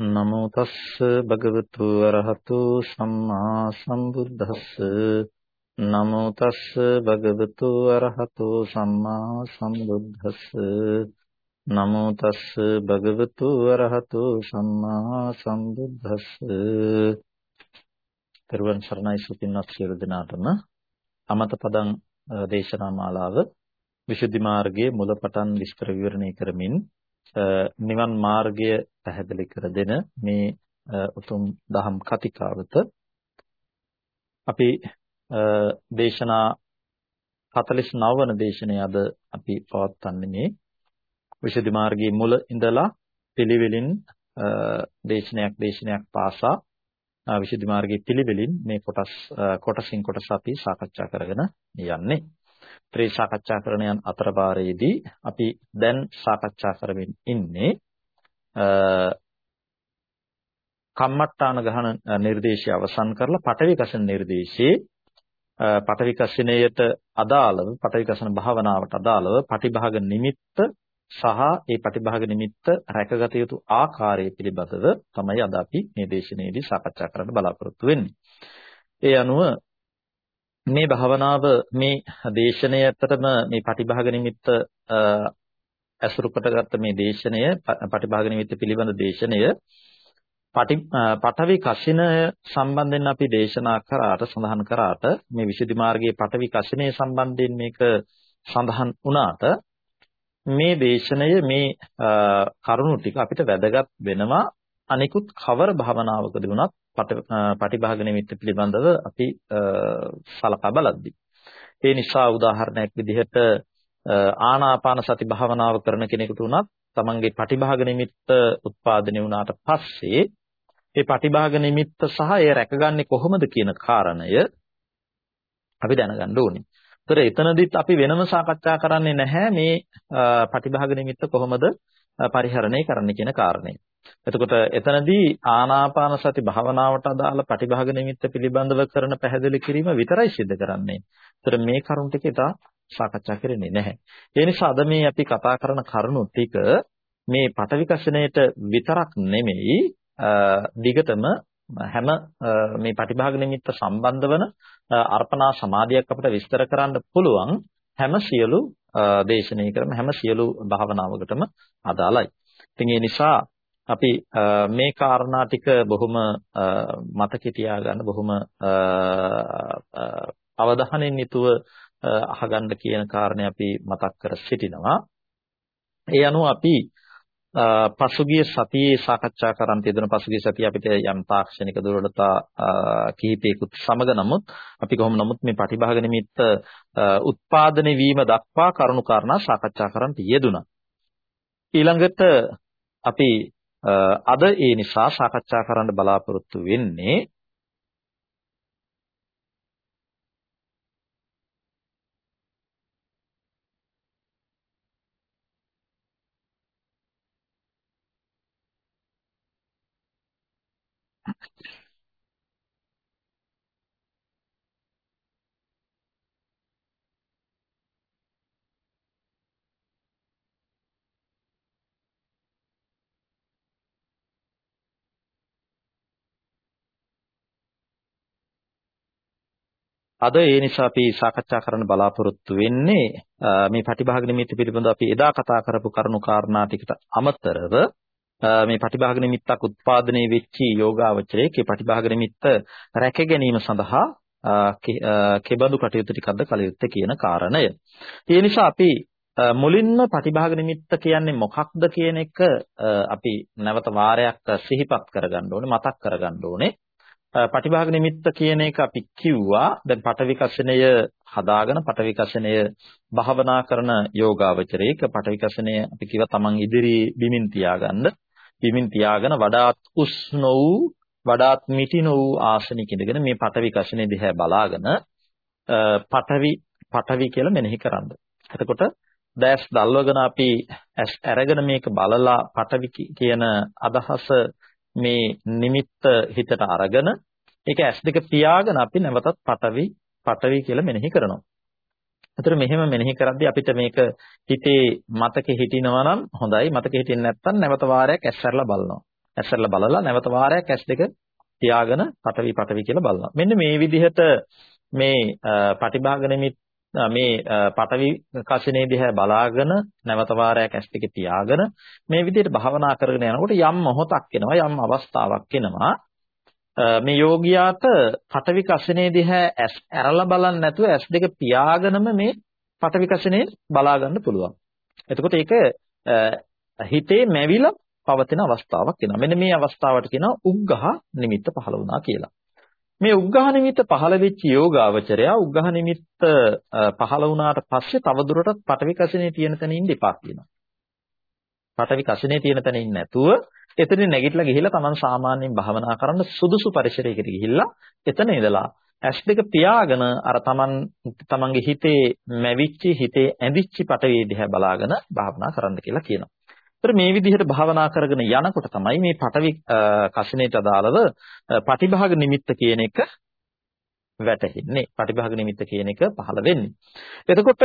නමෝ තස්ස භගවතු අරහතු සම්මා සම්බුද්දස්ස. නමෝ තස්ස භගවතු අරහතු සම්මා සම්බුද්දස්ස. නමෝ තස්ස භගවතු අරහතු සම්මා සම්බුද්දස්ස. තෙරුවන් සරණයි සුපින්වත් සියලු දෙනාටම. අමත පදං දේශනා මාලාව විසුද්ධි මාර්ගයේ මුලපටන් විස්තර විවරණය කරමින් නිවන් මාර්ගය පැහැදිලි කර දෙන මේ උතුම් දහම් කතිකාවත. අපි දේශනා 49 වන දේශනය අද අපි පවත්වන්නේ මේ. විසුද්ධි මාර්ගයේ මුල ඉඳලා පිළිවෙලින් දේශනයක් දේශනයක් පාසා විසුද්ධි මාර්ගයේ පිළිවෙලින් මේ කොටස් කොටසින් කොටස අපි සාකච්ඡා කරගෙන යන්නේ. ත්‍රි සාකච්ඡා කරන යන අතරපාරයේදී අපි දැන් සාකච්ඡා කරමින් ඉන්නේ කම්මට්ටාන ගහන නිර්දේශය අවසන් කරලා පටවි කසන නිර්දේශයේ පටවි කසිනයට අදාළව පටවි කසන භාවනාවට අදාළව පටිභාග නිමිත්ත සහ ඒ පටිභාග නිමිත්ත රැකගත යුතු ආකාරය පිළිබඳව තමයි අද අපි මේ දේශනාවේදී සාකච්ඡා කරන්න බලාපොරොත්තු වෙන්නේ. ඒ අනුව මේ භාවනාව මේ දේශනය ඇත්තටම මේ පටිභාග නිමිත්ත අසුරු කොටගත්ත මේ දේශනය පටිභාග නිමිත්ත පිළිබඳ දේශනය පටි පඨවි කසිනය සම්බන්ධයෙන් අපි දේශනා කරාට සඳහන් කරාට මේ විසුද්ධි මාර්ගයේ පඨවි කසිනය සම්බන්ධයෙන් මේක සඳහන් වුණාට මේ දේශනය මේ කරුණු ටික අපිට වැදගත් වෙනවා. අනිකුත් කවර භාවනාවකදී වුණත් පටිභාග නිමිත්ත පිළිබඳව අපි සලකා බලද්දී. ඒ නිසා උදාහරණයක් විදිහට ආනාපාන සති භාවනාව කරන කෙනෙකුට උනත් තමන්ගේ පටිභාග නිමිත්ත උත්පාදනය වුණාට පස්සේ ඒ පටිභාග නිමිත්ත සහ ඒ රැකගන්නේ කොහොමද කියන කාරණය අපි දැනගන්න ඕනේ. ඒතර එතනදිත් අපි වෙනම සාකච්ඡා කරන්නේ නැහැ මේ පටිභාග නිමිත්ත කොහොමද පරිහරණය කරන්න කියන කාරණේ. එතකොට එතනදී ආනාපාන සති භාවනාවට අදාළ පටිභාග නිමිත්ත පිළිබඳව කරන පැහැදිලි කිරීම විතරයි සිද්ධ කරන්නේ. ඒතර මේ කරුණ ටික ඉතා සාකච්ඡා කරන්නේ නැහැ. ඒ නිසා අද මේ අපි කතා කරන කරුණු ටික මේ පටවිකෂණයට විතරක් නෙමෙයි දිගටම හැම මේ පටිභාග නිමිත්ත සම්බන්ධ වන අර්පණා සමාධියක් අපිට විස්තර කරන්න පුළුවන් හැම සියලු දේශනය කරන හැම සියලු භාවනාවකටම අදාළයි. ඉතින් ඒ නිසා අපි මේ කාරණා ටික බොහොම මතකේ තියාගන්න බොහොම අවධානයෙන් යුතුව අහගන්න කියන කාරණේ අපි මතක් කර සිටිනවා. ඒ අනුව අපි පසුගිය සතියේ සාකච්ඡා කරන් තියදෙන පසුගිය සතිය අපිට යම් තාක්ෂණික දුර්වලතා කිහිපයකුත් සමග නමුත් අපි කොහොම නමුත් මේ පටිභාග නිමිත්ත උත්පාදනය වීම දක්වා කරුණු කාරණා සාකච්ඡා කරන් යෙදුණා. ඊළඟට අපි අද ඒ නිසා සාකච්ඡා කරන්න බලාපොරොත්තු වෙන්නේ අද ඒ නිසා අපි සාකච්ඡා කරන්න බලාපොරොත්තු වෙන්නේ මේ ප්‍රතිභාග නිමිත්ත පිළිබඳව අපි එදා කතා කරපු කරුණු කාරණා ටිකට අමතරව මේ ප්‍රතිභාග නිමිත්තක් උත්පාදනයේ වෙච්චි යෝගාවචරයේ මේ ප්‍රතිභාග නිමිත්ත රැක ගැනීම සඳහා කෙබඳු කටයුතු ටිකක්ද කළ යුත්තේ කියන කාරණය. ඒ නිසා අපි මුලින්ම ප්‍රතිභාග නිමිත්ත කියන්නේ මොකක්ද කියන එක අපි නැවත වාරයක් සිහිපත් කරගන්න ඕනේ මතක් කරගන්න ඕනේ. පටිභාග නිමිත්ත කියන එක අපි කිව්වා දැන් පටවිකසනය හදාගෙන පටවිකසනය භාවනා කරන යෝගාවචරයක පටවිකසනය අපි කිව්වා තමන් ඉදිරි බිමින් තියාගන්න බිමින් තියාගෙන වඩාත් උෂ්ණ වූ වඩාත් මිටින වූ ආසනික ඉඳගෙන මේ පටවිකසනය දිහා බලාගෙන පටවි පටවි කියලා මෙනෙහි කරන්න. එතකොට දැස් දල්වගෙන අපි ඇස් අරගෙන මේක බලලා පටවි කියන අදහස මේ නිමිත්ත හිතට අරගෙන ඒක ඇස් දෙක පියාගෙන අපි නැවතත් පටවි පටවි කියලා මෙනෙහි කරනවා. ඒතර මෙහෙම මෙනෙහි කරද්දී අපිට මේක හිතේ මතකෙ හිටිනවා නම් හොඳයි මතකෙ හිටින්නේ නැත්නම් නැවත වාරයක් ඇස්සරලා බලනවා. ඇස්සරලා බලලා නැවත වාරයක් ඇස් දෙක තියාගෙන පටවි පටවි කියලා බලනවා. මෙන්න මේ විදිහට මේ පටිභාග නිමිත් මේ පටවි කසිනේ දිහා බලාගෙන නැවත වාරයක් ඇස් දෙක තියාගෙන මේ විදිහට භාවනා කරගෙන යනකොට යම් මොහොතක් එනවා යම් අවස්ථාවක් එනවා මේ යෝගියාට පටවි කසිනේ දිහා ඇස් ඇරලා බලන්නේ නැතුව ඇස් දෙක පියාගෙනම මේ පටවි කසිනේ බලා ගන්න පුළුවන්. එතකොට ඒක හිතේ මැවිලා පවතින අවස්ථාවක් වෙනවා. මෙන්න මේ අවස්ථාවට කියනවා උග්ඝහ නිමිත්ත පහළ වුණා කියලා. මේ උග්ඝහ නිමිත්ත පහළ වෙච්ච යෝගාවචරය උග්ඝහ නිමිත්ත පහළ වුණාට පස්සේ තවදුරටත් පටවි කසිනේ තියෙන තැන ඉන්න එපා කියනවා. පටවි කසිනේ තියෙන තැන ඉන්නේ නැතුව එතනින් නැගිටලා ගිහිල්ලා Taman සාමාන්‍යයෙන් භාවනා කරන්න සුදුසු පරිසරයකට ගිහිල්ලා එතන ඉඳලා ඇස් දෙක පියාගෙන අර Taman Tamanගේ හිතේ මැවිච්ච හිතේ ඇඳිච්ච පටවිය දිහා බලාගෙන භාවනා කරන්න කියලා කියනවා. ඒතර මේ විදිහට භාවනා කරගෙන යනකොට තමයි මේ පටවි කසිනේට අදාළව පටිභාග නිමිත්ත කියන එක වැටහෙන්නේ. පටිභාග නිමිත්ත කියන එක පහළ වෙන්නේ. එතකොට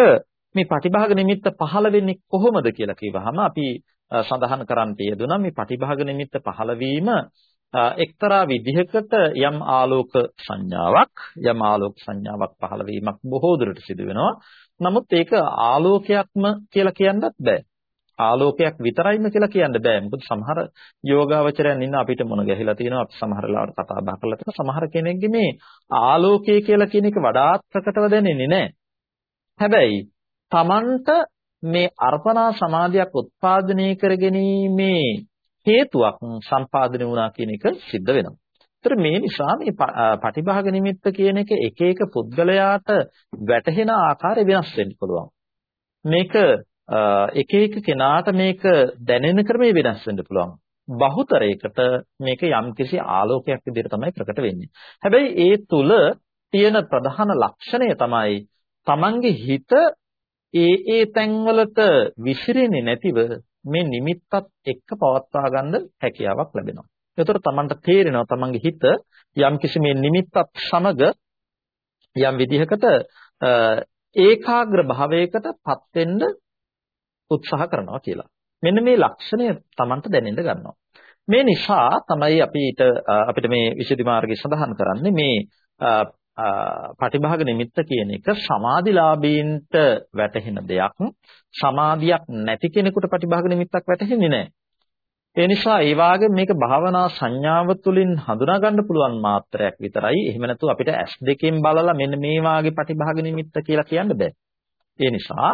මේ පටිභාග නිමිත්ත පහළ වෙන්නේ කොහොමද කියලා කිව්වහම අපි සඳහන් කරන්න තියදුනා මේ පටිභාග නිමිත්ත පහළ වීම එක්තරා විදිහකට යම් ආලෝක සංඥාවක් යම් ආලෝක සංඥාවක් පහළ වීමක් බොහෝ දුරට සිදු වෙනවා. නමුත් ඒක ආලෝකයක්ම කියලා කියන්නත් බෑ. ආලෝකයක් විතරයිම කියලා කියන්න බෑ. මොකද සමහර යෝගාවචරයන් ඉන්න අපිට මොන ගැහිලා තියෙනවා අපි සමහර ලාවට කතා බහ කරලා තියෙනවා. සමහර කෙනෙක්ගේ මේ ආලෝකය කියලා කියන එක වඩාත් ප්‍රකටව දැනෙන්නේ නැහැ. හැබැයි Tamanට මේ අර්පණා සමාධියක් උත්පාදනය කරගැනීමේ හේතුවක් සම්පාදනය වුණා කියන එක सिद्ध වෙනවා. ඒතර මේ නිසා මේ පටිභාග නිමිත්ත කියන එක එක එක පුද්ගලයාට වැටහෙන ආකාරය වෙනස් වෙන්න පුළුවන්. මේක එක එක කෙනාට මේක දැනෙන ක්‍රමය වෙනස් වෙන්න පුළුවන්. බහුතරයකට මේක යම්කිසි ආලෝකයක් විදිහට තමයි ප්‍රකට වෙන්නේ. හැබැයි ඒ තුල තියෙන ප්‍රධාන ලක්ෂණය තමයි Tamange හිත ඒ ඒ තැන්වලට විසිරෙන්නේ නැතිව මේ නිමිත්තත් එක්ක පවත්වා ගන්න හැකියාවක් ලැබෙනවා. ඒතර Tamanට තේරෙනවා Tamange හිත යම්කිසි මේ නිමිත්තත් සමග යම් විදිහකට ඒකාග්‍ර භාවයකටපත් වෙන්න උත්සාහ කරනවා කියලා. මෙන්න මේ ලක්ෂණය Tamanට දැනෙන්න ගන්නවා. මේ නිසා තමයි අපිට අපිට මේ විසුද්ධි මාර්ගය සඳහන් කරන්නේ මේ පටිභාග නිමිත්ත කියන එක සමාධිලාභීන්ට වැටහෙන දෙයක්. සමාධියක් නැති කෙනෙකුට පටිභාග නිමිත්තක් වැටහෙන්නේ නැහැ. ඒ නිසා ඒ වාගේ මේක භාවනා සංඥාව තුළින් හඳුනා ගන්න පුළුවන් මාත්‍රයක් විතරයි. එහෙම නැතු අපිට S දෙකෙන් බලලා මෙන්න මේ වාගේ පටිභාග නිමිත්ත කියලා කියන්න බෑ. ඒ නිසා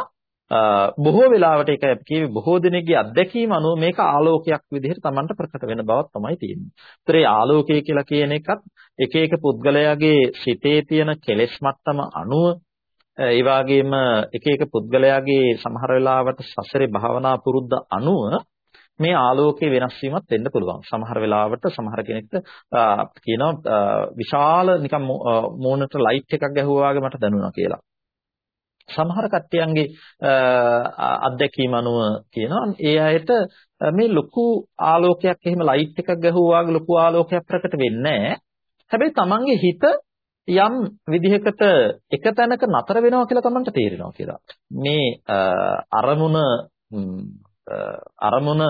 බොහෝ වෙලාවට ඒක කියවේ බොහෝ දෙනෙක්ගේ අත්දැකීම අනුව මේක ආලෝකයක් විදිහට Tamanට ප්‍රකට වෙන බවක් තමයි තියෙන්නේ. ඒතර ඒ ආලෝකය කියලා කියන එකත් එක එක පුද්ගලයාගේ සිතේ තියෙන කෙලෙස් මට්ටම අනුව ඒ වගේම එක එක පුද්ගලයාගේ සමහර වෙලාවට සසරේ භාවනා පුරුද්ද අනුව මේ ආලෝකයේ වෙනස් වීමක් වෙන්න පුළුවන්. සමහර වෙලාවට සමහර කෙනෙක්ට කියනවා විශාල නිකන් මූණට ලයිට් එකක් ගැහුවා වගේ මට දැනුණා කියලා. සමහර කට්ටියන්ගේ අත්දැකීම් අනුව කියනවා ඒ අයට මේ ලොකු ආලෝකයක් එහෙම ලයිට් එකක් ගැහුවා වගේ ලොකු ආලෝකයක් ප්‍රකට වෙන්නේ හැබැයි Tamange හිත යම් විදිහකට එක තැනක නතර වෙනවා කියලා Tamanට තේරෙනවා කියලා. මේ අරමුණ අරමුණ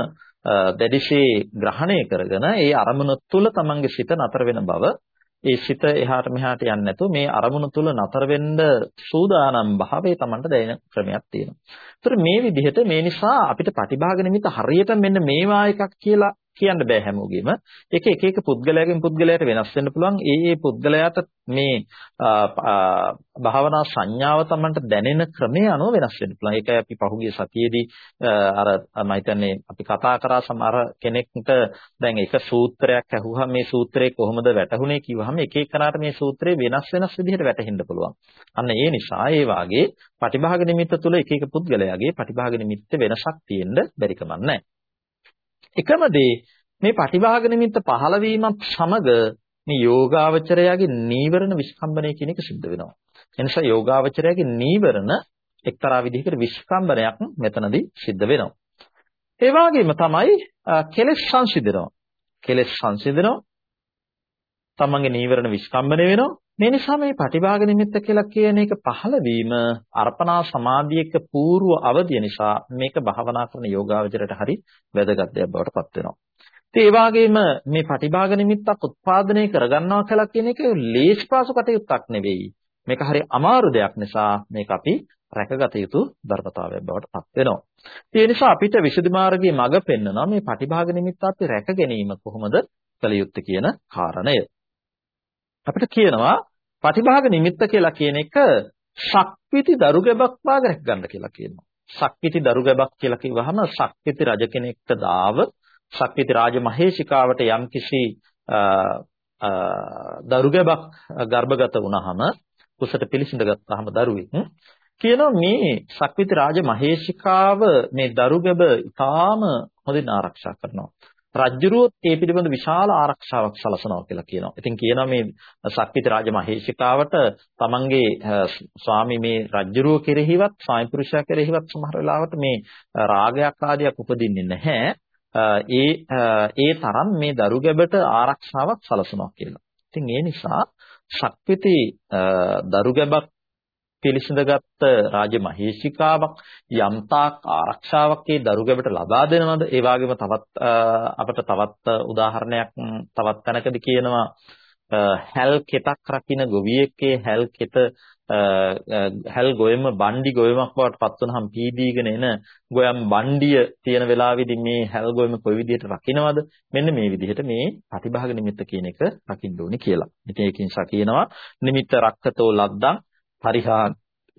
දැඩිශේ ග්‍රහණය කරගෙන ඒ අරමුණ තුල Tamange සිත නතර වෙන බව ඒ සිත එහාට මෙහාට යන්නේ නැතුව මේ අරමුණ තුල නතර වෙන්න සූදානම් භාවයේ Tamanට දැනෙන ක්‍රමයක් තියෙනවා. ඒතර මේ විදිහට මේ නිසා අපිට ප්‍රතිභාග නිමිත හරියට මෙන්න මේවා එකක් කියලා කියන්න බෑ හැමෝගෙම. ඒක එක එක පුද්ගලයාගෙන් පුද්ගලයාට වෙනස් වෙන්න පුළුවන්. ඒ ඒ පුද්ගලයාට මේ භාවනා සංඥාව Tamanට දැනෙන ක්‍රමය අනුව වෙනස් වෙන්න පුළුවන්. ඒකයි අපි පහුගිය සතියේදී අර මම හිතන්නේ අපි කතා කරා සමහර කෙනෙක්ට දැන් එක සූත්‍රයක් අහුවහම මේ සූත්‍රය කොහොමද වැටහුනේ කිව්වහම එක එකනාට මේ සූත්‍රය වෙනස් වෙනස් විදිහට වැටහෙන්න පුළුවන්. අන්න ඒ නිසා ඒ වාගේ පටිභාග නිමිත්ත තුළ එක එක පුද්ගලයාගේ පටිභාග නිමිත්ත වෙනසක් තියෙන්න බැරි කමක් නැහැ. එකම දේ මේ පටිභාග නිමිත්ත පහළ වීමත් සමග මේ යෝගාවචරයාගේ නීවරණ විස්කම්බනය කියන එක සිද්ධ වෙනවා. එනිසා යෝගාවචරයාගේ නීවරණ එක්තරා විදිහකට විස්කම්බනයක් මෙතනදී සිද්ධ වෙනවා. ඒ වගේම තමයි කෙලෙස් සංසිඳනවා. කෙලෙස් සංසිඳනවා. තමන්ගේ නීවරණ විස්කම්බනය වෙනවා. මේ නිසා මේ පටිභාග නිමිත්ත කියලා කියන එක පහළ වීම අර්පණා සමාධියක పూర్ව අවධිය නිසා මේක භාවනා කරන යෝගාවචරයට හරි වැදගත් දෙයක් බවට පත් වෙනවා. ඉතින් ඒ වගේම මේ පටිභාග නිමිත්තක් උත්පාදනය කරගන්නවා කියලා කියන එක ලේසි පාසු කටයුත්තක් නෙවෙයි. මේක හරි අමාරු දෙයක් නිසා මේක අපි රැකගත යුතු ධර්මතාවයක් බවට පත් වෙනවා. ඒ නිසා අපිට විසුද්ධි මාර්ගයේ මඟ පෙන්වනවා මේ පටිභාග නිමිත්ත අපි රැක ගැනීම කොහොමද කළ යුත්තේ කියන කාරණය. අපිට කියනවා පටිභාග නිමිත්ත කියලා කියන එක ශක්විති දරුගැබක් වාග රැක ගන්න කියලා කියනවා. ශක්විති දරුගැබක් කියලා කිව්වහම ශක්විති රජ කෙනෙක්ට දාව ශක්විති රාජ මහේශිකාවට යම්කිසි දරුගැබක් ගර්භගත වුණාම කුසට පිළිසිඳ ගත්තාම දරුවෙක් කියනවා මේ ශක්විති රාජ මහේශිකාව මේ දරුගැබ ඉතාම හොඳින් ආරක්ෂා කරනවා. රජ්ජුරුවොත් ඒ පිළිබඳ විශාල ආරක්ෂාවක් සලසනවා කියලා කියනවා. ඉතින් කියනවා මේ ශක්විති රාජ මහේශිකාවට තමන්ගේ ස්වාමි මේ රජ්ජුරුව කෙරෙහිවත් ස්වාමි පුරුෂයා කෙරෙහිවත් සමහර වෙලාවට මේ රාගයක් ආදියක් උපදින්නේ නැහැ. ඒ ඒ තරම් මේ දරුගැබට ආරක්ෂාවක් සලසනවා කියලා. ඉතින් ඒ නිසා ශක්විති දරුගැබක් පිළිසඳගත් රාජ මහේශිකාවක් යම්තාක් ආරක්ෂාවක් ඒ දරුගැබට ලබා දෙනවද? ඒ වගේම තවත් අපිට තවත් උදාහරණයක් තවත් තැනකදී කියනවා. හැල් කෙතක් රකින්න ගොවියෙක්ගේ හැල් කෙත හැල් ගොයම බණ්ඩි ගොයමක් බවට පත් වුනහම පීදීගෙන එන ගොයම් බණ්ඩිය තියෙන වෙලාවෙදී මේ හැල් ගොයම කොයි විදිහට රකින්නවද මෙන්න මේ විදිහට මේ ප්‍රතිභාග නිමිත්ත කියන එක රකින්න ඕනේ කියලා. ඉතින් ඒකින් සා කියනවා නිමිත්ත රක්කතෝ ලද්දං පරිහාන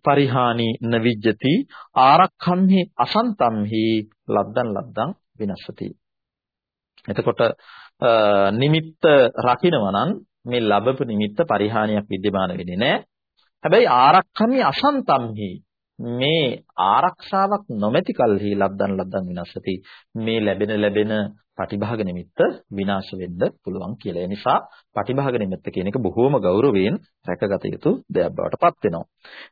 පරිහානි නවිජ්ජති ආරක්ඛම්හි අසන්තම්හි ලද්දන් ලද්දන් විනස්සති. එතකොට නිමිත්ත රකින්නවා නම් මේ ලැබපු නිමිත්ත පරිහානියක් විද්‍යමාන වෙන්නේ නැහැ හැබැයි ආරක්ඛම්හි අසන්තම්හි මේ ආරක්ෂාවක් නොමැති කල්හි ලද්දන් ලද්දන් විනස්සති මේ ලැබෙන ලැබෙන පටිභාග නිමිත්ත විනාශ වෙන්න පුළුවන් කියලා. ඒ නිසා පටිභාග නිමිත්ත කියන එක බොහෝම ගෞරවයෙන් රැකගත යුතු දෙයක් බවට පත් වෙනවා.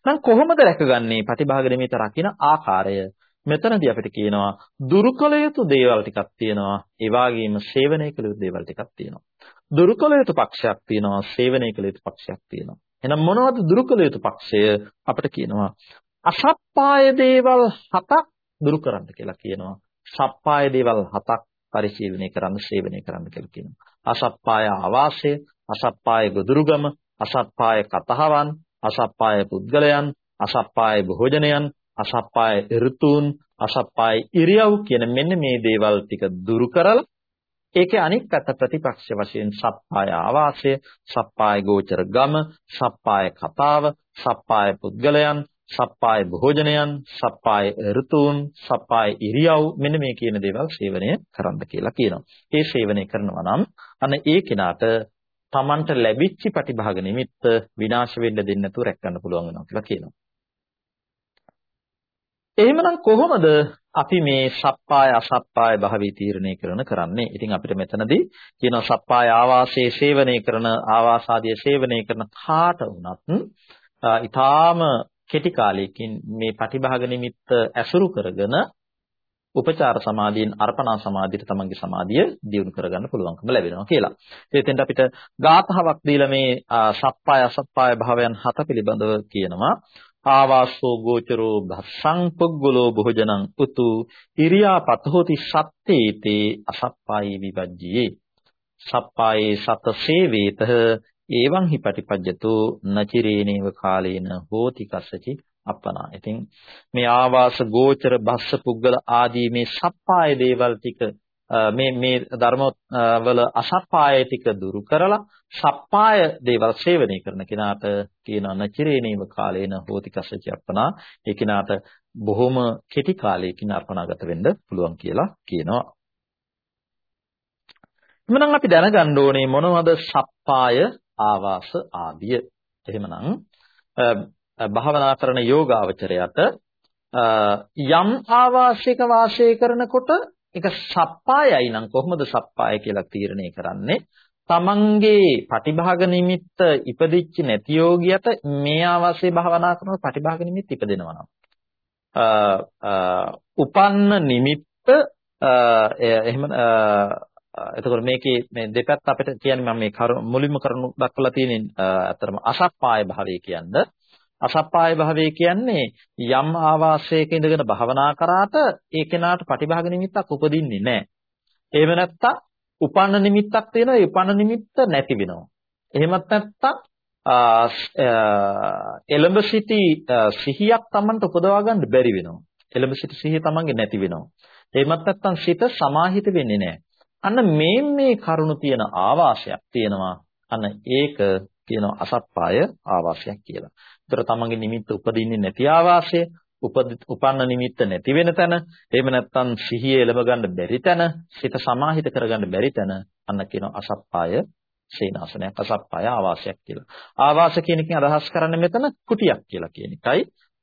නම් කොහොමද රැකගන්නේ පටිභාග නිමිත්ත රකින්න ආකාරය? මෙතනදී අපිට කියනවා දුරුකල යුතු දේවල් ටිකක් තියෙනවා. ඒ වගේම සේවනය කළ යුතු දේවල් ටිකක් තියෙනවා. දුරුකල යුතු පක්ෂයක් තියෙනවා. සේවනය කළ යුතු පක්ෂයක් තියෙනවා. එහෙනම් මොනවද දුරුකල යුතු පක්ෂය? අපිට කියනවා අසප්පාය දේවල් හතක් දුරු කරන්න කියලා කියනවා. සප්පාය දේවල් හතක් පරිශීලනය කරන්න, සේවනය කරන්න කියලා කියනවා. අසප්පාය ආවාසය, අසප්පාය ගොදුරුගම, අසප්පාය කතහවන්, අසප්පාය පුද්ගලයන්, අසප්පාය භෝජනයන්, අසප්පාය ඍතුන්, අසප්පාය ඉරියව් කියන මෙන්න මේ දේවල් ටික දුරු කරලා ඒකේ අනික් පැත්ත ප්‍රතිපක්ෂ වශයෙන් සප්පාය ආවාසය, සප්පාය ගෝචර ගම, සප්පාය කතාව, සප්පාය පුද්ගලයන්, සප්පාය භෝජනයන්, සප්පාය ඍතුන්, සප්පාය ඉරියව් මෙන්න මේ කියන දේවල් සේවනය කරන්න කියලා කියනවා. ඒ සේවනය කරනවා නම් අන්න ඒ කෙනාට Tamanට ලැබිච්ච ප්‍රතිභාග නිමිත්ත විනාශ වෙන්න දෙන්නේ නැතුව රැකගන්න පුළුවන් වෙනවා කියලා කියනවා. එහෙමනම් කොහොමද අපි මේ සප්පාය අසප්පාය භාවී තීරණය කරන කරන්නේ? ඉතින් අපිට මෙතනදී කියනවා සප්පාය ආවාසයේ සේවනය කරන ආවාසාදිය සේවනය කරන කාට වුණත් ඊටාම කෙටි කාලයකින් මේ පටිභාග නිමිත්ත ඇසුරු කරගෙන උපචාර සමාධියෙන් අර්පණා සමාධියට තමන්ගේ සමාධිය දියුණු කරගන්න පුළුවන්කම ලැබෙනවා කියලා. ඒතෙන්ට අපිට ගාථාවක් දීලා මේ සප්පාය අසප්පාය භාවයන් හත පිළිබඳව කියනවා. ආවාසෝ ගෝචරෝ භස්සං පුග්ගලෝ භෝජනං උතු ඉරියාපතෝති සත්තේතේ අසප්පායේ විවජ්ජියේ සප්පායේ සත සේවේතහ ඒවං හි පටිපජ්ජතෝ නචිරේනේව කාලේන හෝති කස්සචි අපනා. ඉතින් මේ ආවාස ගෝචර බස්ස පුද්ගල ආදී මේ සප්පාය දේවල් ටික මේ මේ ධර්ම වල අසප්පාය ටික දුරු කරලා සප්පාය දේවල් සේවනය කරන කෙනාට කියන නචිරේනේව කාලේන හෝති කස්සචි අපනා. ඒ කෙනාට බොහොම කෙටි කාලයකින් අර්පණාගත වෙන්න පුළුවන් කියලා කියනවා. එමනම් අපි දැනගන්න ඕනේ මොනවද සප්පාය ආවාස ආදිය. එහෙමනම් භාවනා කරන යෝගාවචරයට යම් ආවාසයක වාසය කරනකොට ඒක සප්පායයි නම් කොහොමද සප්පාය කියලා තීරණය කරන්නේ? තමන්ගේ පටිභාග නිමිත්ත ඉපදිච්ච නැති යෝගියට මේ ආවාසයේ භාවනා කරනකොට පටිභාග නිමිත්ත ඉපදෙනවා නම් උපන්න නිමිත්ත එහෙම එතකොට මේකේ මේ දෙපැත්ත අපිට කියන්නේ මම මේ මුලින්ම කරුණු දක්වලා තියෙන අතරම අසප්පාය භාවය කියන්නේ අසප්පාය භාවය කියන්නේ යම් ආවාසයක ඉඳගෙන භවනා කරාට ඒ කෙනාට පටිභාග නිමිත්තක් උපදින්නේ නැහැ. එහෙම නැත්තම් උපන්න නිමිත්තක් තියෙනවා ඒ උපන්න නිමිත්ත නැති වෙනවා. එහෙමත් නැත්නම් එළඹ සිටි සිහියක් Tamanට උපදවා ගන්න බැරි වෙනවා. එළඹ සිටි සිහිය Tamanගේ නැති වෙනවා. එහෙමත් නැත්නම් සිත සමාහිත වෙන්නේ නැහැ. අන්න මේ මේ කරුණු තියෙන ආවාසයක් තියෙනවා. අන්න ඒක කියනවා අසප්පාය ආවාසයක් කියලා. ඒතර තමන්ගේ නිමිත්ත උපදින්නේ නැති ආවාසය, උපන්න නිමිත්ත නැති වෙන තැන, එහෙම නැත්නම් සිහිය එළඹ ගන්න බැරි තැන, සිත සමාහිත කරගන්න බැරි තැන අන්න කියනවා අසප්පාය සේනාසනයක් අසප්පාය ආවාසයක් කියලා. ආවාස කියන එකෙන් අදහස් කරන්නේ මෙතන කුටියක් කියලා කියන එකයි.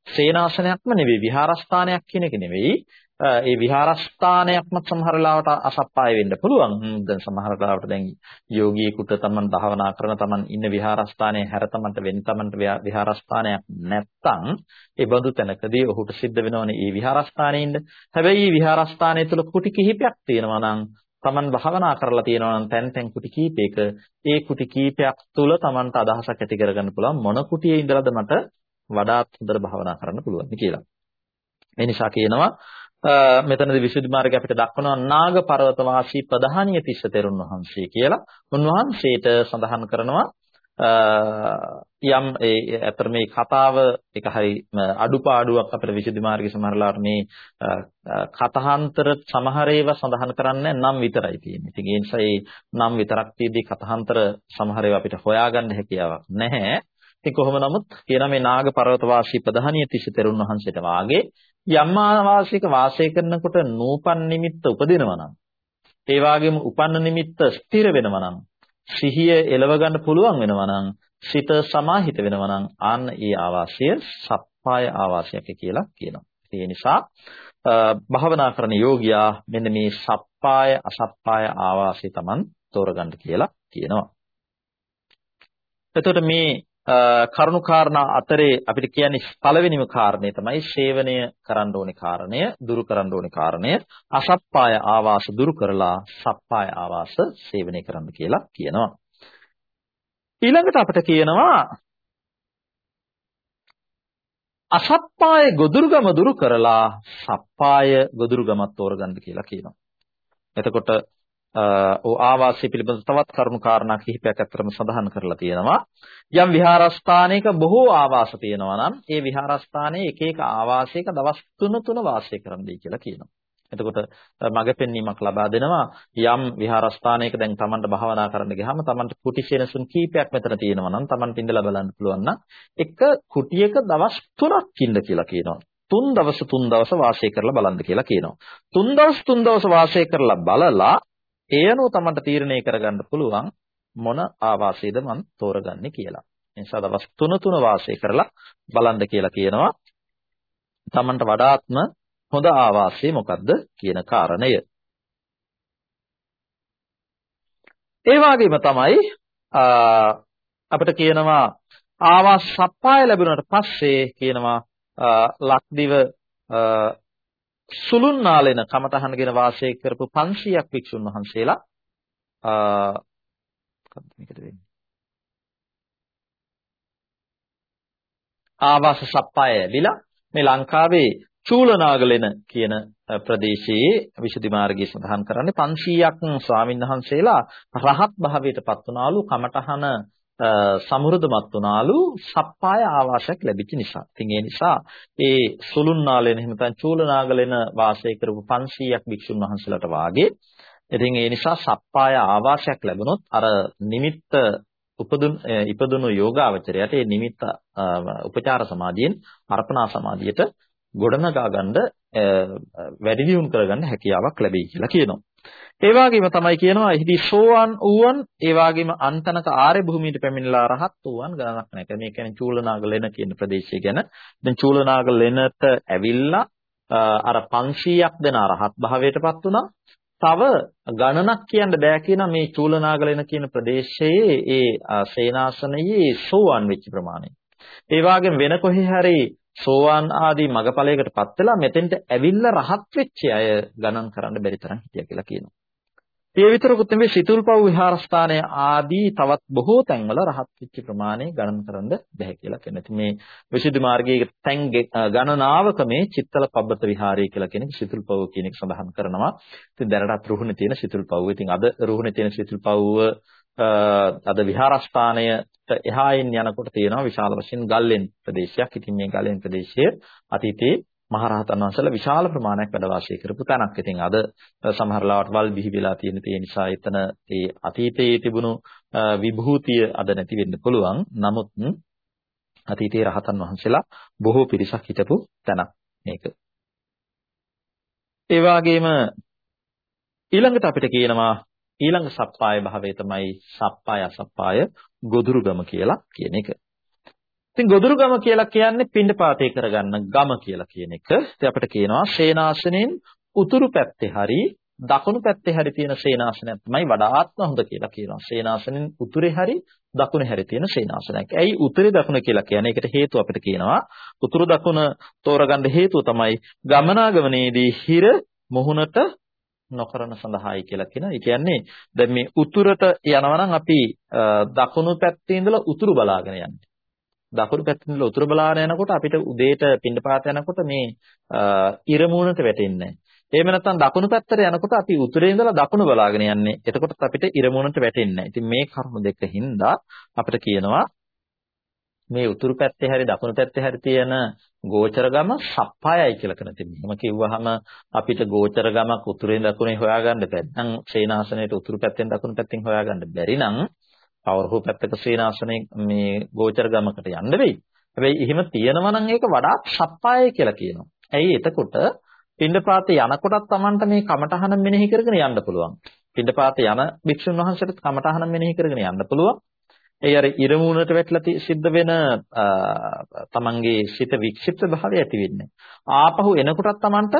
සේනාසනයක්ම නෙවෙයි විහාරස්ථානයක් කියන එක නෙවෙයි ඒ විහාරස්ථානයක්ම සමහර ලාවට අසප්පාය වෙන්න පුළුවන්. දැන් සමහර ලාවට දැන් යෝගීෙකුට තමන් භාවනා කරන තමන් ඉන්න විහාරස්ථානයේ හැර තමන්ට වෙන තමන්ට විහාරස්ථානයක් නැත්තම් ඒ බඳු තැනකදී ඔහුට සිද්ධ වෙනවනේ මේ විහාරස්ථානයේ ඉන්න. හැබැයි මේ විහාරස්ථානය තුල කුටි කිහිපයක් තියෙනවා නම් තමන් භාවනා කරලා තියෙනවා නම් තැන් තැන් කුටි කීපයක ඒ කුටි කීපයක් තුල තමන්ට අදහසක් ඇති කරගන්න පුළුවන් මොන කුටියේ ඉඳලාද මට වඩාත් හොඳට භාවනා කරන්න පුළුවන් කියලා. ඒ නිසා කියනවා මෙතනදී විසුද්ධි මාර්ගය අපිට දක්වනවා නාග පර්වත වාසී ප්‍රධානීය තිස්ස තෙරුන් වහන්සේ කියලා. උන්වහන්සේට සඳහන් කරනවා යම් ඒ අතර මේ කතාව එක හරි අඩුපාඩුවක් අපිට විසුද්ධි මාර්ගයේ සමහරලාට මේ කතහන්තර සමහර ඒවා සඳහන් කරන්නේ නම් විතරයි තියෙන්නේ. ඉතින් ඒ නිසා ඒ නම් විතරක් තියදී කතහන්තර සමහර ඒවා අපිට හොයාගන්න හැකියාවක් නැහැ. ඉතින් කොහොම නමුත් කියන මේ නාග පර්වත වාසී ප්‍රධානීය තිස්ස තෙරුන් වහන්සේට වාගේ යම් ආවාසික වාසය කරනකොට නූපන් නිමිත්ත උපදිනවා නම් ඒ වගේම උපන්න නිමිත්ත ස්ථිර වෙනවා නම් සිහිය එලව ගන්න පුළුවන් වෙනවා නම් සිත සමාහිත වෙනවා නම් ආන්න ඒ ආවාසය සප්පාය ආවාසයක් කියලා කියනවා. ඒ නිසා භාවනා කරන යෝගියා මෙන්න මේ සප්පාය අසප්පාය ආවාසය Taman තෝරගන්න කියලා කියනවා. එතකොට මේ කරුණු කාරණා අතරේ අපිට කියන්නේ පළවෙනිම කාරණේ තමයි සේවනය කරන්න ඕනේ කාරණය, දුරු කරන්න ඕනේ කාරණය, අසප්පාය ආවාස දුරු කරලා සප්පාය ආවාස සේවනය කරන්න කියලා කියනවා. ඊළඟට අපිට කියනවා අසප්පාය ගොදුරුගම දුරු කරලා සප්පාය ගොදුරුගමත් තෝරගන්න කියලා කියනවා. එතකොට ඕ ආවාසය පිළිබඳ තවත් කරුණු කාරණා කිහිපයක් අතරම සඳහන් කරලා තියෙනවා. යම් විහාරස්ථානයක බොහෝ ආවාස තියෙනවා නම් ඒ විහාරස්ථානයේ එක එක ආවාසයක දවස් 3 3 වාසය කරන්නයි කියලා කියනවා. එතකොට මඟ පෙන්වීමක් ලබා දෙනවා යම් විහාරස්ථානයක දැන් Tamanට භාවනා කරන්න ගියාම Tamanට කුටි සෙනසුන් කීපයක් මෙතන තියෙනවා නම් Tamanට ඉඳලා බලන්න පුළුවන් නම් එක කුටියක දවස් 3ක් ඉන්න කියලා කියනවා. තුන් දවස් තුන් දවස් වාසය කරලා බලන්න කියලා කියනවා. තුන් දවස් තුන් දවස් වාසය කරලා බලලා ඒ අනුව තමන්ට තීරණය කරගන්න පුළුවන් මොන ආවාසයද මම තෝරගන්නේ කියලා. ඒ නිසා දවස් 3 3 වාසය කරලා බලන්න කියලා කියනවා. තමන්ට වඩාත්ම හොඳ ආවාසය මොකද්ද කියන කාරණය. ඒ වගේම තමයි අපිට කියනවා ආවාස සප්පාය ලැබුණාට පස්සේ කියනවා ලක්දිව සුළුන් නාලෙන කමතහනගෙන වාසය කරපු 500ක් වික්ෂුන් වහන්සේලා මොකක්ද මේකට වෙන්නේ? ආවාස සප්පාය ඇවිලා මේ ලංකාවේ චූලනාගලෙන කියන ප්‍රදේශයේ විසුද්ධි මාර්ගයේ සඳහන් කරන්නේ 500ක් ස්වාමින් වහන්සේලා රහත් භාවයට පත් වුණාලු කමඨහන සමෘද්ධමත් වුණාලු සප්පාය ආවාසයක් ලැබිච්ච නිසා. ඉතින් ඒ නිසා ඒ සුළුන්නාලෙන එහෙම නැත්නම් චූලනාගලෙන වාසය කරපු 500ක් භික්ෂුන් වහන්සේලාට වාගේ ඉතින් ඒ නිසා සප්පාය ආවාසයක් ලැබුණොත් අර නිමිත්ත උපදුන ඉපදුණු යෝගාවචරයට ඒ නිමිත්ත උපචාර සමාධියෙන් අර්පණා සමාධියට ගොඩනගා ගන්න වැඩි දියුණු කරගන්න හැකියාවක් ලැබෙයි කියලා කියනවා. ඒ වගේම තමයි කියනවා එහිදී සෝවන් ඌවන් ඒ වගේම අන්තනක ආර්ය භූමියට පැමිණලා රහත් ඌවන් ගණනක් නැහැ. මේ කියන්නේ චූලනාග ලෙන කියන ප්‍රදේශය ගැන. දැන් චූලනාග ලෙනට ඇවිල්ලා අර 500ක් දෙන රහත් භාවයටපත් වුණා. තව ගණනක් කියන්න බෑ කියන මේ චූලනාග ලෙන කියන ප්‍රදේශයේ ඒ සේනාසනයේ සෝවන් වෙච්ච ප්‍රමාණය. ඒ වගේම වෙන කොහේ හරි සෝවාන් ආදී මගපලයකටපත් වෙලා මෙතෙන්ට ඇවිල්ලා රහත් වෙච්ච අය ගණන් කරන්න බැරි තරම් හිටියා කියලා කියනවා. ඒ විතරකුත් නෙවෙයි සිතුල්පව් විහාරස්ථානය ආදී තවත් බොහෝ තැන්වල රහත් වෙච්ච ප්‍රමාණය ගණන් කරන්න බැහැ කියලා කියන. ඉතින් මේ විසුද්ධි මාර්ගයේ තැන් ගණනාවක මේ චිත්තල පබ්බත විහාරය කියලා කියන සිතුල්පව් කියන එක සඳහන් කරනවා. ඉතින් දැනටත් රුහුණේ තියෙන සිතුල්පව්. ඉතින් අද රුහුණේ තියෙන සිතුල්පව්ව අද විහාරස්ථානයට එහායින් යනකොට තියෙනවා විශාල වශයෙන් ගල්ලෙන් ප්‍රදේශයක්. ඉතින් මේ ගල්ලෙන් ප්‍රදේශය අතීතයේ මහරහතන් වහන්සේලා විශාල ප්‍රමාණයක් වැඩ වාසය කරපු තැනක්. ඉතින් අද සමහර ලාවට වල් බිහි වෙලා තියෙන තේ නිසා එතන ඒ අතීතයේ තිබුණු විභූතිය අද නැති වෙන්න පුළුවන්. නමුත් අතීතයේ රහතන් වහන්සේලා බොහෝ පිරිසක් හිටපු තැනක් මේක. ඒ වගේම ඊළඟට අපිට කියනවා ඊළඟ සප්පාය භාවය තමයි සප්පාය අසප්පාය ගොදුරුගම කියලා කියන එක. ඉතින් ගොදුරුගම කියලා කියන්නේ පින්ඩපාතේ කරගන්න ගම කියලා කියන එක. ඉතින් අපිට කියනවා ශේනාසනෙන් උතුරු පැත්තේ හරි දකුණු පැත්තේ හරි තියෙන ශේනාසනයක් තමයි වඩාත්ම හොඳ කියලා කියනවා. ශේනාසනෙන් උතුරේ හරි දකුණේ හරි තියෙන ශේනාසනයක්. ඇයි උතුරේ දකුණ කියලා කියන්නේ? ඒකට හේතුව අපිට කියනවා. උතුරු දකුණ තෝරගන්න හේතුව තමයි ගමනාගමනයේදී හිර මුහුණට නොකරන සඳහායි කියලා කියනවා. ඒ කියන්නේ දැන් මේ උතුරට යනවා නම් අපි දකුණු පැත්තේ ඉඳලා උතුරු බලාගෙන යන්නේ. දකුණු පැත්තෙන් ඉඳලා උතුරු බලාගෙන යනකොට අපිට උදේට පින්නපාත යනකොට මේ ඉරමුණට වැටෙන්නේ නැහැ. එහෙම නැත්නම් දකුණු පැත්තට යනකොට අපි උතුරේ ඉඳලා දකුණු බලාගෙන යන්නේ. එතකොට අපිට ඉරමුණට වැටෙන්නේ නැහැ. ඉතින් මේ කරුණු දෙක හින්දා අපිට කියනවා මේ උතුරු පැත්තේ හැරි දකුණු පැත්තේ හැරි තියෙන ගෝචරගම සප්පායයි කියලා කරන ඉතින් මෙහෙම කිව්වහම අපිට ගෝචරගමක් උතුරෙන් දකුණේ හොයාගන්න බැරි. නම් ශ්‍රේනාසනයේ උතුරු පැත්තෙන් දකුණු පැත්තෙන් හොයාගන්න බැරි නම් කවරහු පැත්තක ශ්‍රේනාසනයේ මේ ගෝචරගමකට යන්න වෙයි. හැබැයි එහෙම තියෙනවා නම් ඒක වඩාත් සප්පායයි කියලා කියනවා. ඇයි එතකොට පින්ඩපාතේ යනකොටත් Tamanට මේ කමඨහන මෙනෙහි කරගෙන යන්න පුළුවන්. පින්ඩපාතේ යන භික්ෂුන් වහන්සේට කමඨහන මෙනෙහි කරගෙන යන්න පුළුවන්. ඒ අර ඉරමුණට වැටලා සිද්ධ වෙන තමන්ගේ සිත වික්ෂිප්ත භාවය ඇති වෙන්නේ. ආපහු එනකොටත් තමන්ට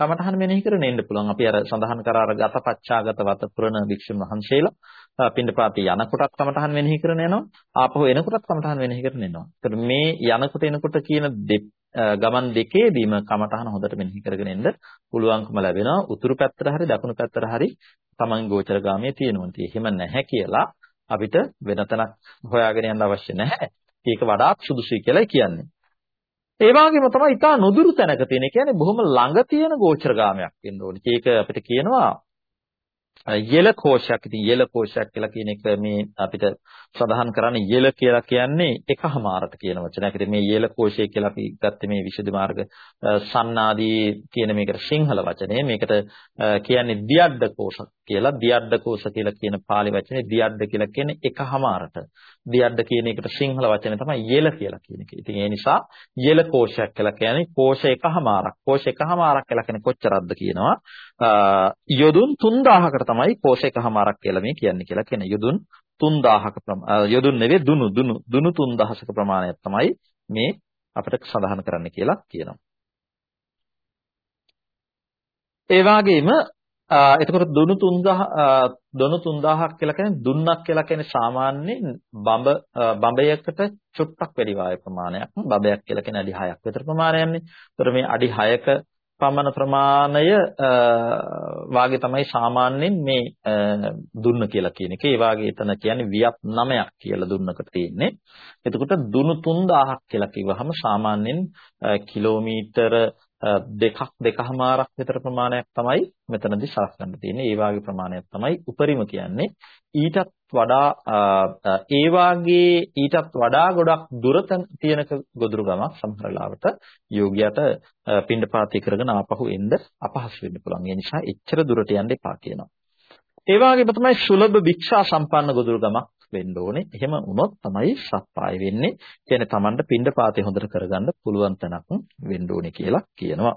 කමඨහන මෙනෙහි කරගෙන එන්න පුළුවන්. අපි අර සඳහන් කර අර ගතපච්චාගත වත පුරණ වික්ෂුන් වහන්සේලා පින්ඩපාතී යනකොටත් කමඨහන මෙනෙහි කරගෙන යනවා. ආපහු එනකොටත් කමඨහන මෙනෙහි කරගෙන එනවා. ඒතර මේ යනකොට එනකොට කියන ගමන් දෙකේදීම කමඨහන හොඳට මෙනෙහි කරගෙන එන්න පුළුවන්කම ලැබෙනවා. උතුරු පැත්තට හරි දකුණු පැත්තට හරි තමන් ගෝචරගාමයේ තියෙනවා. ඉතින් එහෙම නැහැ කියලා අපිට වෙන තැනක් හොයාගෙන යන්න අවශ්‍ය නැහැ. ඒක වඩාත් සුදුසුයි කියලායි කියන්නේ. ඒ වගේම තමයි ඊටා නොදුරු තැනක තියෙන. කියන්නේ බොහොම ළඟ තියෙන ගෝචරගාමයක් වෙන්න ඕනේ. ඒක අපිට කියනවා යෙල කෝෂයක්. ඉතින් යෙල කෝෂයක් කියලා කියන එක මේ අපිට සඳහන් කරන්නේ යෙල කියලා කියන්නේ එකහමාරට කියන වචනයක්. ඉතින් මේ යෙල කෝෂය කියලා අපි ගත්තේ මේ විසුද්ධි මාර්ග සන්නාදී කියන මේකට සිංහල වචනේ. මේකට කියන්නේ දියඩ්ඩ කෝෂ කියලා. දියඩ්ඩ කෝෂ කියලා කියන pāli වචනේ දියඩ්ඩ කියලා කියන්නේ එකහමාරට. දියඩ්ඩ කියන එකට සිංහල වචනේ තමයි යෙල කියලා කියන එක. ඉතින් ඒ නිසා යෙල කෝෂයක් කියලා කියන්නේ කෝෂ එකහමාරක්. කෝෂ එකහමාරක් කියලා කියන්නේ කොච්චරක්ද කියනවා. යොදුන් 3000කට තමයි කෝෂ එකහමාරක් කියලා මේ කියන්නේ කියලා කියන යොදුන් 3000ක යොදුන් නෙවෙයි දුනු දුනු දුනු 3000ක ප්‍රමාණයක් තමයි මේ අපිට සඳහන් කරන්න කියලා කියනවා. ඒ වගේම එතකොට දුනු 3000 දුනු 3000ක් කියලා කියන්නේ දුන්නක් කියලා කියන්නේ සාමාන්‍යයෙන් බඹ බඹයකට චුට්ටක් වැඩි වායු ප්‍රමාණයක්. බඹයක් කියලා කියන්නේ අඩි 6ක් විතර ප්‍රමාණයක්නේ. ඒතර මේ අඩි 6ක පමණ ප්‍රමාණය වාගේ තමයි සාමාන්‍යයෙන් මේ දුන්න කියලා කියන එක. ඒ වාගේ එතන කියන්නේ වියත් 9ක් කියලා දුන්නක තියෙන්නේ. එතකොට දුනු 3000ක් කියලා කිව්වහම සාමාන්‍යයෙන් කිලෝමීටර දෙකක් දෙකමාරක් විතර ප්‍රමාණයක් තමයි මෙතනදී සලස්වන්න තියෙන්නේ. ඒ වාගේ ප්‍රමාණයක් තමයි උපරිම කියන්නේ. ඊටත් වඩා ඒ වාගේ ඊටත් වඩා ගොඩක් දුර තියෙන ගොදුරු ගමක් සමහර ලාවට යෝගියට පින්ඩපාතී කරගෙන ආපහු එන්න අපහසු වෙන්න පුළුවන්. ඒ නිසා එච්චර දුරට යන්න එපා කියනවා. ඒ වගේම තමයි සුලභ වික්ෂා සම්පන්න ගොදුරු ගමක් වෙන්න ඕනේ. එහෙම වුණොත් තමයි සප්පාය වෙන්නේ. කියන්නේ Tamanට පින්ඩ පාතේ හොඳට කරගන්න පුළුවන් තැනක් වෙන්න ඕනේ කියලා කියනවා.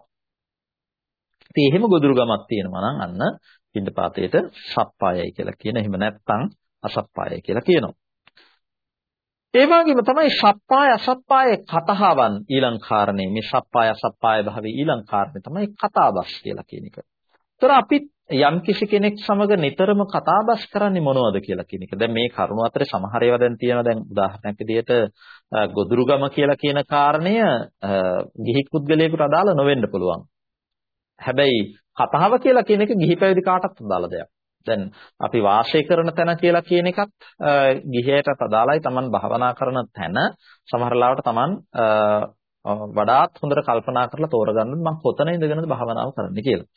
ඉතින් එහෙම ගොදුරු ගමක් තියෙනවා නම් අන්න පින්ඩ පාතේට සප්පායයි කියලා කියන. එහෙම නැත්නම් අසප්පායයි කියලා කියනවා. ඒ වගේම තමයි සප්පාය අසප්පාය කතාවන් ඊළඟ කාරණේ මේ සප්පාය අසප්පාය භාවයේ ඊළඟ කාරණේ තමයි කතාබස් කියලා කියන එක. ඒතර අපි යම් කිසි කෙනෙක් සමග නිතරම කතාබස් කරන්නේ මොනවද කියලා කියන එක. දැන් මේ කරුණ අතරේ සමහර ඒවා දැන් තියෙනවා. දැන් උදාහරණයක් විදිහට ගොදුරුගම කියලා කියන කාරණය ගිහි පුද්ගලයෙකුට අදාළ නොවෙන්න පුළුවන්. හැබැයි කතාව කියලා කියන එක ගිහි පැවිදි කාටත් අදාළ දෙයක්. දැන් අපි වාසය කරන තැන කියලා කියන එකත් ගිහියටත් අදාළයි. Taman භාවනා කරන තැන සමහර ලාවට Taman වඩාත් හොඳට කල්පනා කරලා තෝරගන්න මම කොතන ඉඳගෙනද භාවනාව කරන්නේ කියලා.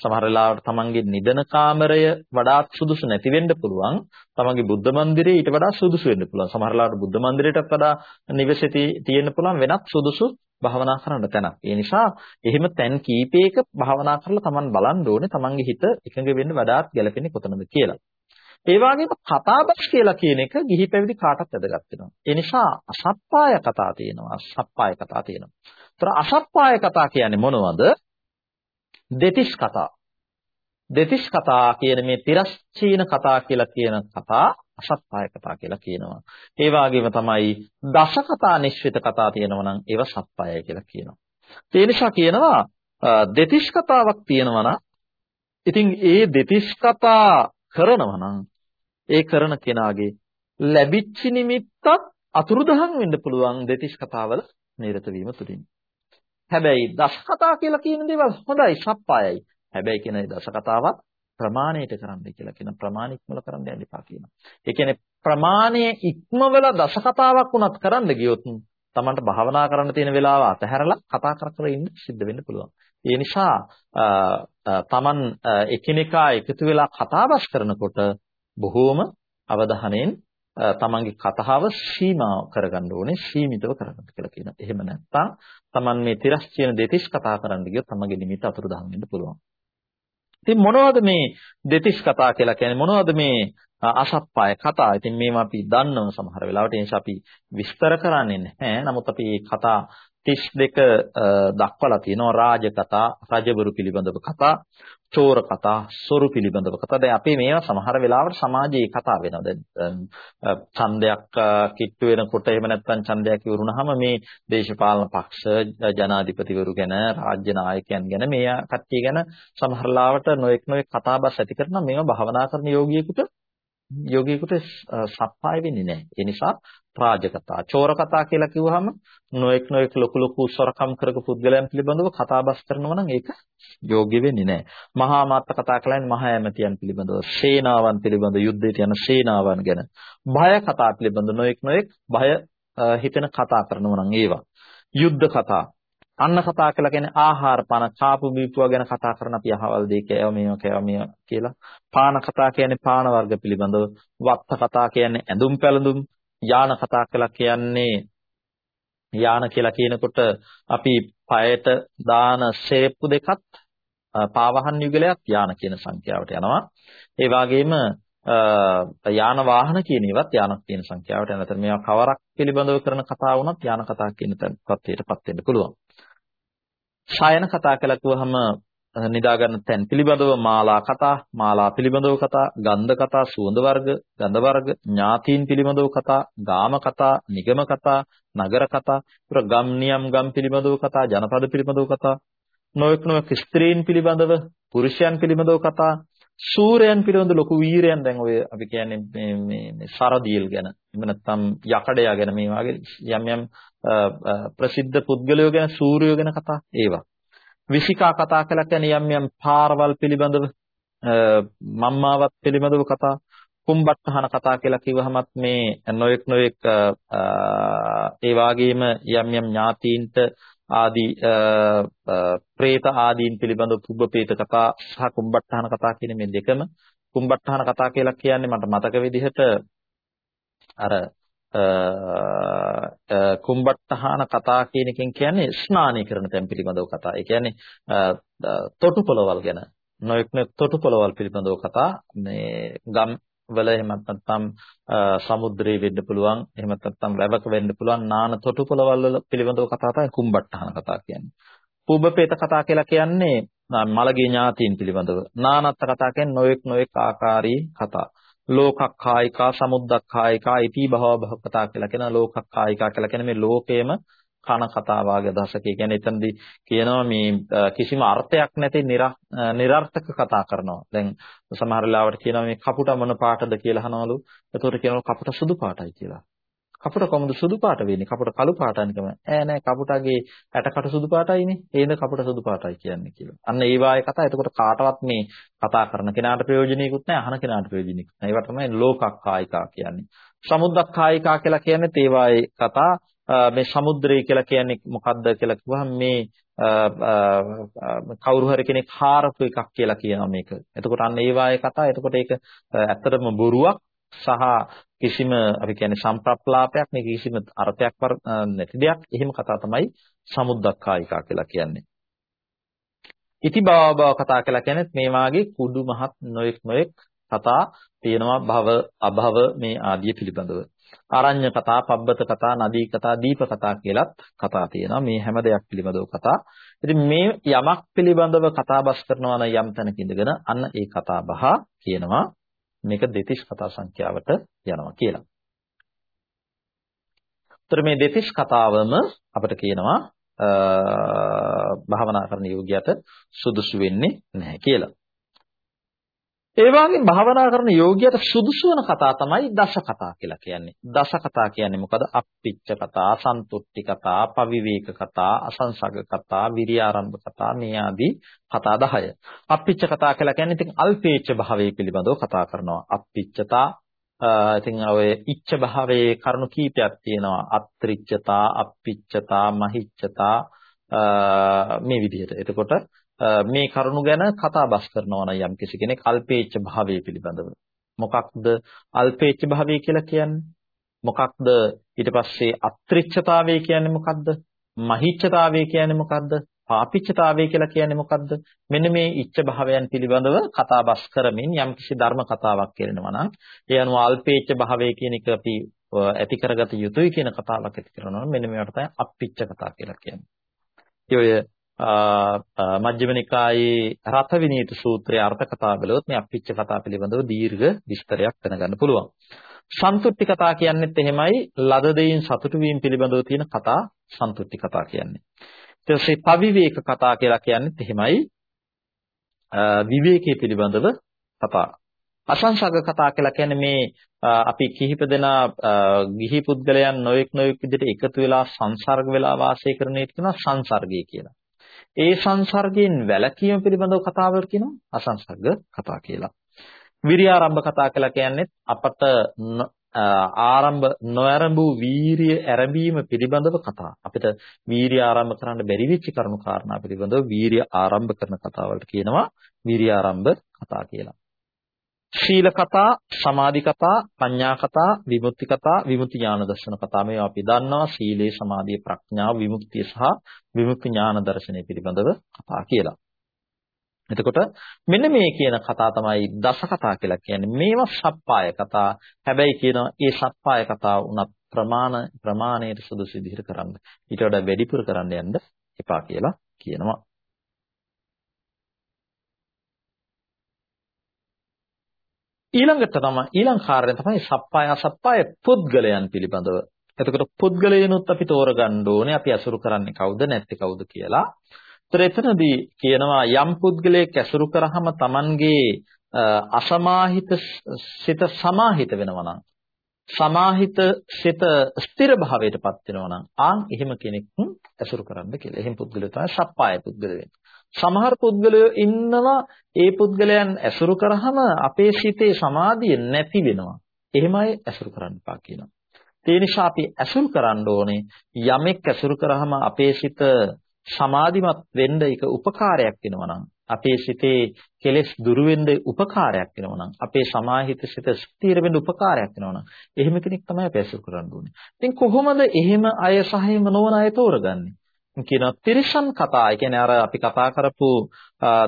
සමහර වෙලාවට තමන්ගේ නිදන කාමරය වඩාත් සුදුසු නැති වෙන්න පුළුවන්. තමන්ගේ බුද්ධ මන්දිරය ඊට වඩා සුදුසු වෙන්න පුළුවන්. සමහර වෙලාවට බුද්ධ මන්දිරයටත් වඩා නිවසේ තියෙන්න පුළුවන් වෙනත් සුදුසු භාවනා කරන්න තැනක්. ඒ නිසා එහෙම තැන් කීපයක භාවනා කරලා තමන් බලන්න ඕනේ තමන්ගේ හිත එකඟ වෙන්න වඩාත් ගැළපෙන්නේ කොතනද කියලා. ඒ වගේම කතාබස් කියලා කියන එක ගිහි පැවිදි කාටත් වැදගත් වෙනවා. ඒ නිසා අසප්පාය කතා තියෙනවා. අසප්පාය කතා තියෙනවා. ඒතර අසප්පාය කතා කියන්නේ මොනවද? දෙතිස් කතා. දෙතිස් කතා කියන මේ තිරස්චීන කතා කියලා කියන කතා අසත්පාය කතා කියලා කියනවා. ඒ වගේම තමයි දස කතා නිශ්චිත කතා තියෙනවා නම් ඒව සත්පායයි කියලා කියනවා. ඒ නිසා කියනවා දෙතිස් කතාවක් තියෙනවා නම් ඉතින් ඒ දෙතිස් කතා කරනවා නම් ඒ කරන කෙනාගේ ලැබිච්ච නිමිත්තත් අතුරුදහන් වෙන්න පුළුවන් දෙතිස් කතාවල නිරත වීම තුලින්. හැබැයි දස කතා කියලා කියන දේවල් හොඳයි සප්පායයි. හැබැයි කියන දස කතාවත් ප්‍රමාණයට කරන්න කියලා කියන ප්‍රමාණ ඉක්මවල කරන්න යන්න එපා කියනවා. ඒ කියන්නේ ප්‍රමාණයේ ඉක්මවල දස කතාවක් වුණත් කරන්න ගියොත් Tamanට භාවනා කරන්න තියෙන වෙලාව අතහැරලා කතා කර කර ඉන්න සිද්ධ වෙන්න පුළුවන්. ඒ නිසා Taman එකිනෙකා එකතු වෙලා කතාබස් කරනකොට බොහෝම අවධානයෙන් තමන්ගේ කතාව සීමා කරගන්න ඕනේ සීමිතව කරගන්න කියලා කියනවා. එහෙම නැත්නම් තමන් මේ තිරස්චින දෙතිස් කතා කරන්න ගියොත් තමන්ගේ නිමිත අතුරුදහන් වෙන්න පුළුවන්. ඉතින් මොනවද මේ දෙතිස් කතා කියලා කියන්නේ මොනවද මේ අසප්පාය කතා. ඉතින් මේවා අපි දන්නව සමහර වෙලාවට ඒ නිසා අපි විස්තර කරන්නේ නැහැ. නමුත් අපි මේ කතා 32 දක්වලා තියෙනවා රාජ කතා, රජවරු පිළිබඳව කතා, චෝර කතා, සොරු පිළිබඳව කතා. දැන් අපි මේවා සමහර වෙලාවට සමාජයේ කතා වෙනවා. දැන් ඡන්දයක් කිට්ටු වෙනකොට එහෙම නැත්නම් ඡන්දයක් ඉවරුනහම මේ දේශපාලන පක්ෂ ජනාධිපතිවරු ගැන, රාජ්‍ය නායකයන් ගැන මේ කට්ටිය ගැන සමහර ලාවට නොඑක් නොඑක් කතාබස් ඇති කරන මේවා භවනා කරන යෝගියෙකුට යෝගියෙකුට සප්පාය වෙන්නේ නැහැ. ඒ නිසා රාජකතා, චෝර කතා කියලා කිව්වහම නොඑක් නොඑක් ලොකු ලොකු සොරකම් කරක පුද්ගලයන් පිළිබඳව කතාබස් කරනවා නම් ඒක යෝග්‍ය වෙන්නේ නැහැ. මහා මාත්‍ර කතා කළානේ මහා ඇමතියන් පිළිබඳව, සේනාවන් පිළිබඳ යුද්ධයට යන සේනාවන් ගැන, භය කතා පිළිබඳ නොඑක් නොඑක් භය හිතෙන කතා කරනවා නම් ඒවා. යුද්ධ කතා අන්න කතා කළා කියන්නේ ආහාර පාන කාපු බීපුවා ගැන කතා කරන අපි අහවල් දෙය කෑව මේවා කෑව මේවා කියලා. පාන කතා කියන්නේ පාන වර්ග පිළිබඳව. වත්ත කතා කියන්නේ ඇඳුම් පැළඳුම්. යාන කතා කළා කියන්නේ යාන කියලා කියනකොට අපි පයට දාන ශේප්පු දෙකත් පාවහන් යුගලයක් යාන කියන සංඛ්‍යාවට යනවා. ඒ වගේම යාන වාහන කියන ඒවත් යාන කියන සංඛ්‍යාවට යනවා. එතන මේවා කවරක් පිළිබඳව කරන කතා වුණත් යාන කතා කියන තත්ත්වයටපත් වෙන්න පුළුවන්. ශයන කතා කළා කිව්වහම නිදා ගන්න තැන් පිළිබඳව මාලා කතා, මාලා පිළිබඳව කතා, ගන්ධ කතා, සුවඳ වර්ග, ගඳ වර්ග, ඥාතීන් පිළිබඳව කතා, ගාම කතා, නිගම කතා, නගර කතා, පුර ගම් නියම් ගම් පිළිබඳව කතා, ජනපද පිළිබඳව කතා, නොයෙක් නොයෙක් ස්ත්‍රීන් පිළිබඳව, පුරුෂයන් පිළිබඳව කතා, සූරයන් පිළිබඳ ලොකු වීරයන් දැන් ඔය අපි කියන්නේ මේ මේ මේ සරදීල් ගැන. එහෙම නැත්නම් යකඩයා ගැන මේ වගේ යම් යම් ප්‍රසිද්ධ පුද්ගලයෝ ගැන සූරයෝ ගැන කතා ඒවා. විශිකා කතා කළා කියන්නේ යම් යම් පාරවල් පිළිබඳව මම්මාවත් පිළිබඳව කතා කුම්බට්ටහන කතා කියලා කිව්වහමත් මේ නොයෙක් නොයෙක් ඒ වාගේම යම් යම් ඥාතීන්ට ආදී പ്രേත ආදීන් පිළිබඳව පුබ්බපේත කතා සහ කුම්බට්ටහන කතා කියන මේ දෙකම. කුම්බට්ටහන කතා කියලා කියන්නේ මට මතක විදිහට අර කුම්බට්ටහන කතා කියන එකෙන් කියන්නේ ස්නානය කරන තැන් පිළිබඳව කතා. ඒ කියන්නේ තොටුපළවල් ගැන. නොයෙක් නොයෙක් තොටුපළවල් පිළිබඳව කතා. මේ ගම් වල එහෙමත් නැත්නම් සමුද්‍රේ වෙන්න පුළුවන් එහෙමත් නැත්නම් වැවක වෙන්න පුළුවන් නාන තොටුපළවල් වල පිළිබඳව කතා තමයි කුම්බට්ටහන කතා කියන්නේ. පුබ්බපේත කතා කියලා කියන්නේ මලගේ ඥාතීන් පිළිබඳව. නානත්ත කතා කියන්නේ නොඑක් නොඑක් ආකාරී කතා. ලෝකක්ඛායිකා සමුද්දක්ඛායිකා ඉති භව භව කතා කියලා කියන ලෝකක්ඛායිකා කියලා කියන්නේ මේ ලෝකයේම කන කතා වාගේ දශක. ඒ කියන්නේ එතනදී කියනවා මේ කිසිම අර්ථයක් නැති නිර්ර්ථක කතා කරනවා. දැන් සමහර වෙලාවට කියනවා මේ කපුට මොන පාටද කියලා අහනවලු. එතකොට කියනවා කපුට සුදු පාටයි කියලා. කපුට කොහොමද සුදු පාට වෙන්නේ? කපුට කළු පාටනිකම. ඈ නෑ කපුටගේ ඇටකට සුදු පාටයිනේ. ඒද කපුට සුදු පාටයි කියන්නේ කියලා. අන්න ඒ වායේ කතා. එතකොට කාටවත් මේ කතා කරන කෙනාට ප්‍රයෝජනෙකුත් නෑ, අහන කෙනාට ප්‍රයෝජනෙකුත් නෑ. ඒවට තමයි ලෝකක්කායිකා කියන්නේ. සමුද්දක්කායිකා කියලා කියන්නේ ඒ වායේ කතා. මේ සමුද්‍රය කියලා කියන්නේ මොකද්ද කියලා කිව්වහම මේ කවුරු හරි කෙනෙක් හාරපු එකක් කියලා කියනවා මේක. එතකොට අන්න ඒ වායේ කතා. එතකොට ඒක ඇත්තටම බොරුවක් සහ කිසිම අපි කියන්නේ සම්ප්‍රප්ලාපයක් මේ කිසිම අර්ථයක් නැති දෙයක්. එහෙම කතා තමයි සමුද්දක්කායිකා කියලා කියන්නේ. ඉති බව බව කතා කියලා කියන්නේ මේ වාගේ කුඩු මහත් නොඑක් නොඑක් කතා තියෙනවා භව අභව මේ ආදී පිළිබඳව. ආරඤ්‍ය කතා, පබ්බත කතා, නදී කතා, දීප කතා කියලත් කතා තියෙනවා. මේ හැම දෙයක් පිළිබඳව කතා. ඉතින් මේ යමක් පිළිබඳව කතා බස් කරනවා නම් යම් තැනක ඉඳගෙන අන්න ඒ කතා බහ කියනවා මේක දෙතිස් කතා සංඛ්‍යාවට යනවා කියලා. උතර මේ දෙතිස් කතාවම අපිට කියනවා භාවනා කරන යෝගියට සුදුසු වෙන්නේ නැහැ කියලා. ඒ වගේම භාවනා කරන යෝගියට සුදුසු වෙන කතා තමයි දස කතා කියලා කියන්නේ. දස කතා කියන්නේ මොකද? අප්පිච්ච කතා, සන්තුට්ටි කතා, පවිවේක කතා, අසංසග කතා, විරියාරම්භ කතා මේ ආදී කතා 10. අප්පිච්ච කතා කියලා කියන්නේ ඉතින් අල්පේච්ඡ භාවයේ පිළිබඳව කතා කරනවා. අප්පිච්චතා ඉතින් ඔය ඉච්ඡ භාවයේ කරුණු කීපයක් තියෙනවා. අත්‍රිච්ඡතා, අප්පිච්ඡතා, මහිච්ඡතා මේ විදිහට. එතකොට මේ කරුණු ගැන කතා බස් කරනවා නම් යම් කිසි කෙනෙක් අල්පේච්ඡ භාවය පිළිබඳව. මොකක්ද අල්පේච්ඡ භාවය කියලා කියන්නේ? මොකක්ද ඊට පස්සේ අත්‍රිච්ඡතාවය කියන්නේ මොකක්ද? මහිච්ඡතාවය කියන්නේ මොකක්ද? පාපිච්ඡතාවය කියලා කියන්නේ මොකක්ද? මෙන්න මේ ඉච්ඡ භාවයන් පිළිබඳව කතා බස් කරමින් යම් කිසි ධර්ම කතාවක් කියනවා නම් ඒ අනුව අල්පේච්ඡ භාවය කියන එක අපි ඇති කරගත යුතුයි කියන කතාවක් ඇති කරනවා නම් මෙන්න මේවට තමයි අප්පිච්ඡ කතා කියලා කියන්නේ. ඒ මජ්ක්‍ධිම නිකායේ රත විනීත සූත්‍රයේ අර්ථ කතා බලුවොත් මේ අප්පිච්ච කතා පිළිබඳව දීර්ඝ විස්තරයක් දැනගන්න පුළුවන්. සන්තුට්ටි කතා කියන්නේත් එහෙමයි ලද දෙයින් සතුටු වීම පිළිබඳව තියෙන කතා සන්තුට්ටි කතා කියන්නේ. ඊට පස්සේ පවිවේක කතා කියලා කියන්නේත් එහෙමයි විවේකයේ පිළිබඳව කතා. අසංසග කතා කියලා කියන්නේ මේ අපි කිහිප දෙනා ගිහි පුද්ගලයන් නොඑක් නොඑක් විදිහට එකතු වෙලා සංසර්ග වෙලා වාසය කරන එක කියනවා සංසර්ගය කියලා. ඒ සංසර්ගයෙන් වැළකීම පිළිබඳව කතාවල් කියනවා අසංසර්ග කතා කියලා. විරියාරම්භ කතා කියලා කියන්නේ අපට ආරම්භ නොආරම්භ වීරිය ආරම්භීම පිළිබඳව කතා. අපිට වීරිය ආරම්භ කරන්න බැරි වෙච්ච කරුණු කාරණා පිළිබඳව වීරිය ආරම්භ කරන කතාවලට කියනවා වීරියාරම්භ කතා කියලා. ශීල කතා, සමාධි කතා, පඤ්ඤා කතා, විමුක්ති කතා, විමුක්ති ඥාන දර්ශන කතා මේවා අපි දන්නවා. සීලේ, සමාධියේ, ප්‍රඥාව, විමුක්තිය සහ විමුක්ති ඥාන දර්ශනය පිළිබඳව කතා කියලා. එතකොට මෙන්න මේ කියන කතා තමයි දස කතා කියලා කියන්නේ. මේවා සප්පාය කතා. හැබැයි කියනවා මේ සප්පාය කතා උනත් ප්‍රමාණ ප්‍රමාණයට සුදුසු විදිහට කරන්න. ඊට වඩා වැඩිපුර කරන්න යන්න එපා කියලා කියනවා. ඊළඟට තමයි ඊළඟ කාරණය තමයි සප්පාය අසප්පාය පුද්ගලයන් පිළිබඳව. එතකොට පුද්ගලයනොත් අපි තෝරගන්න ඕනේ අපි අසුරු කරන්නේ කවුද නැත්තේ කවුද කියලා. ඒතර එතනදී කියනවා යම් පුද්ගලයෙක් ඇසුරු කරාම Tamanගේ අසමාහිත සිත සමාහිත වෙනවා නම් සමාහිත සිත ස්ථිර භාවයටපත් වෙනවා නම් ආන් එහෙම කෙනෙක් ඇසුරු කරන්න කියලා. එහෙම පුද්ගලයා තමයි සප්පාය පුද්ගලයා. සමහර පුද්ගලයෝ ඉන්නවා ඒ පුද්ගලයන් ඇසුරු කරාම අපේ සිතේ සමාධිය නැති වෙනවා. එහෙමයි ඇසුරු කරන්න එපා කියනවා. ඒ නිසා අපි ඇසුරු කරන්න ඕනේ යමෙක් ඇසුරු කරාම අපේ සිත සමාධිමත් වෙන්න ඒක උපකාරයක් වෙනවා නම් අපේ සිතේ කෙලෙස් දුරු වෙන්න උපකාරයක් වෙනවා නම් අපේ සමාහිත සිත ස්ථිර වෙන්න උපකාරයක් වෙනවා නම් එහෙම කෙනෙක් තමයි අපි ඇසුරු කරන්න ඕනේ. ඉතින් කොහොමද එහෙම අය සහ එහෙම නොවන අය තෝරගන්නේ? කියන තිරිසන් කතා, ඒ කියන්නේ අර අපි කතා කරපු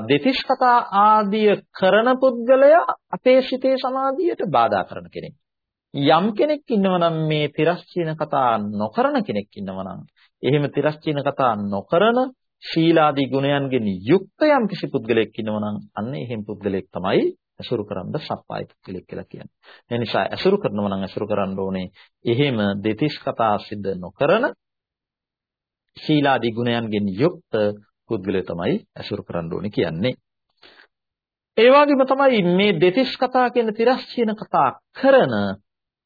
දෙතිස් කතා ආදිය කරන පුද්ගලයා අපේ සිතේ සමාධියට බාධා කරන කෙනෙක්. යම් කෙනෙක් ඉන්නවනම් මේ තිරස්චීන කතා නොකරන කෙනෙක් ඉන්නවනම් එහෙම තිරස්චීන කතා නොකරන ශීලාදී ගුණයන්ගෙන් යුක්ත යම් කිසි පුද්ගලයෙක් ඉන්නවනම් අන්න එහෙම පුද්ගලයෙක් තමයි ඇසුරු කරන්න සප්පාය පුද්ගලයෙක් කියලා කියන්නේ. ඒ නිසා ඇසුරු කරනවා නම් ඇසුරු කරන්න ඕනේ එහෙම දෙතිස් කතා සිද්ධ නොකරන ශීලාදී ගුණයන්ගෙන් යුක්ත පුද්ගලයා තමයි ඇසුරු කරන්න ඕනේ කියන්නේ. ඒ වගේම තමයි මේ දෙතිස් කතා කියන තිරස්චීන කතා කරන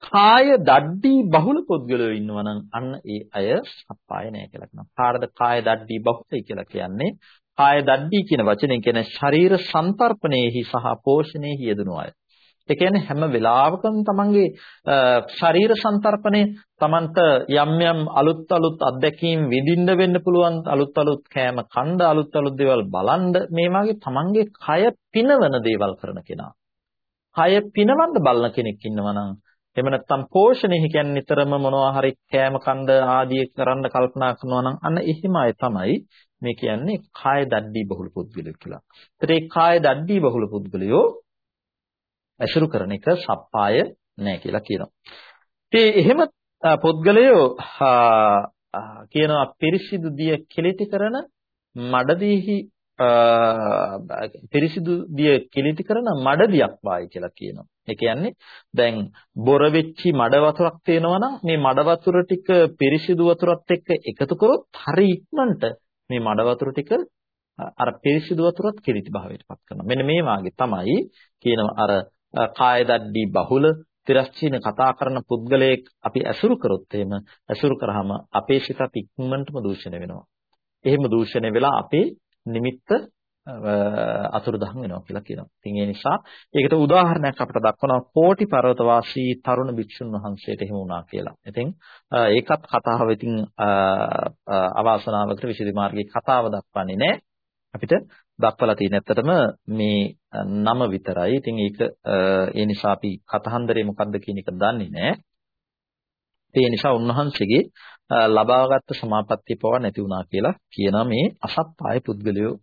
කාය දඩ්ඩී බහුල පුද්ගලයෝ ඉන්නවා නම් අන්න ඒ අය සප්පාය නෑ කියලා කියනවා. කාටද කාය දඩ්ඩී බහුලයි කියලා කියන්නේ? කාය දඩ්ඩී කියන වචනේ කියන්නේ ශරීර සංතරපණයෙහි සහ පෝෂණයෙහි යෙදෙන අය. ඒ කියන්නේ හැම වෙලාවකම තමන්ගේ ශරීර සංතරපණය තමන්ට යම් යම් අලුත් අලුත් අත්දැකීම් විඳින්න වෙන්න පුළුවන් අලුත් අලුත් කෑම කණ්ඩ අලුත් අලුත් දේවල් බලන්න මේ වගේ තමන්ගේ කය පිනවන දේවල් කරන කෙනා. කය පිනවන්න බලන කෙනෙක් ඉන්නවා නම් එහෙම නැත්නම් පෝෂණය කියන්නේ නිතරම මොනවා හරි කෑම කණ්ඩ ආදී කරන්න කල්පනා කරනවා නම් අන්න එහෙම අය තමයි මේ කියන්නේ කාය දඩ්ඩී බහුල පුද්ගලයෝ කියලා. ඒතර ඒ කාය දඩ්ඩී බහුල පුද්ගලයෝ ඇසුරු කරන එක සප්පාය නෑ කියලා කියනවා. ඉතින් එහෙම පුද්ගලයෝ කියනවා පිරිසිදු දිය කෙලිටි කරන මඩදීහි පිරිසිදු දිය කෙලිටි කරන මඩදියක් වායි කියලා කියනවා. ඒ කියන්නේ දැන් බොර වෙච්චි මඩ වතුරක් තියෙනවා නම් මේ මඩ වතුර ටික පිරිසිදු වතුරත් එක්ක එකතු කරොත් හරි ඉක්මනට මේ මඩ වතුර ටික අර පිරිසිදු වතුරත් කිරිති භාවයට පත් කරනවා. මෙන්න මේ වාගේ තමයි කියනවා අර කාය දඩ්ඩි බහුල තිරස්චීන කතා කරන පුද්ගලයෙක් අපි ඇසුරු කරොත් එහෙම ඇසුරු කරාම අපේ සිතත් ඉක්මනටම දූෂණය වෙනවා. එහෙම දූෂණය වෙලා අපේ නිමිත්ත අතුරුදහන් වෙනවා කියලා කියනවා. ඉතින් ඒ නිසා ඒකට උදාහරණයක් අපිට දක්වනවා කෝටි පර්වත වාසී තරුණ භික්ෂුන් වහන්සේට එහෙම වුණා කියලා. ඉතින් ඒකත් කතාව ඉතින් අවාසනාවකට විශේෂ මාර්ගයේ කතාව දක්වන්නේ නැහැ. අපිට දක්වලා තියෙන ඇත්තටම මේ නම විතරයි. ඉතින් ඒක ඒ නිසා අපි කතහන්දරේ මොකද්ද කියන එක දන්නේ නැහැ. ඒ නිසා උන්වහන්සේගේ ලබාගත් සමාපත්තිය පව නැති වුණා කියලා කියනවා මේ අසප්පාය පුද්ගලයෝ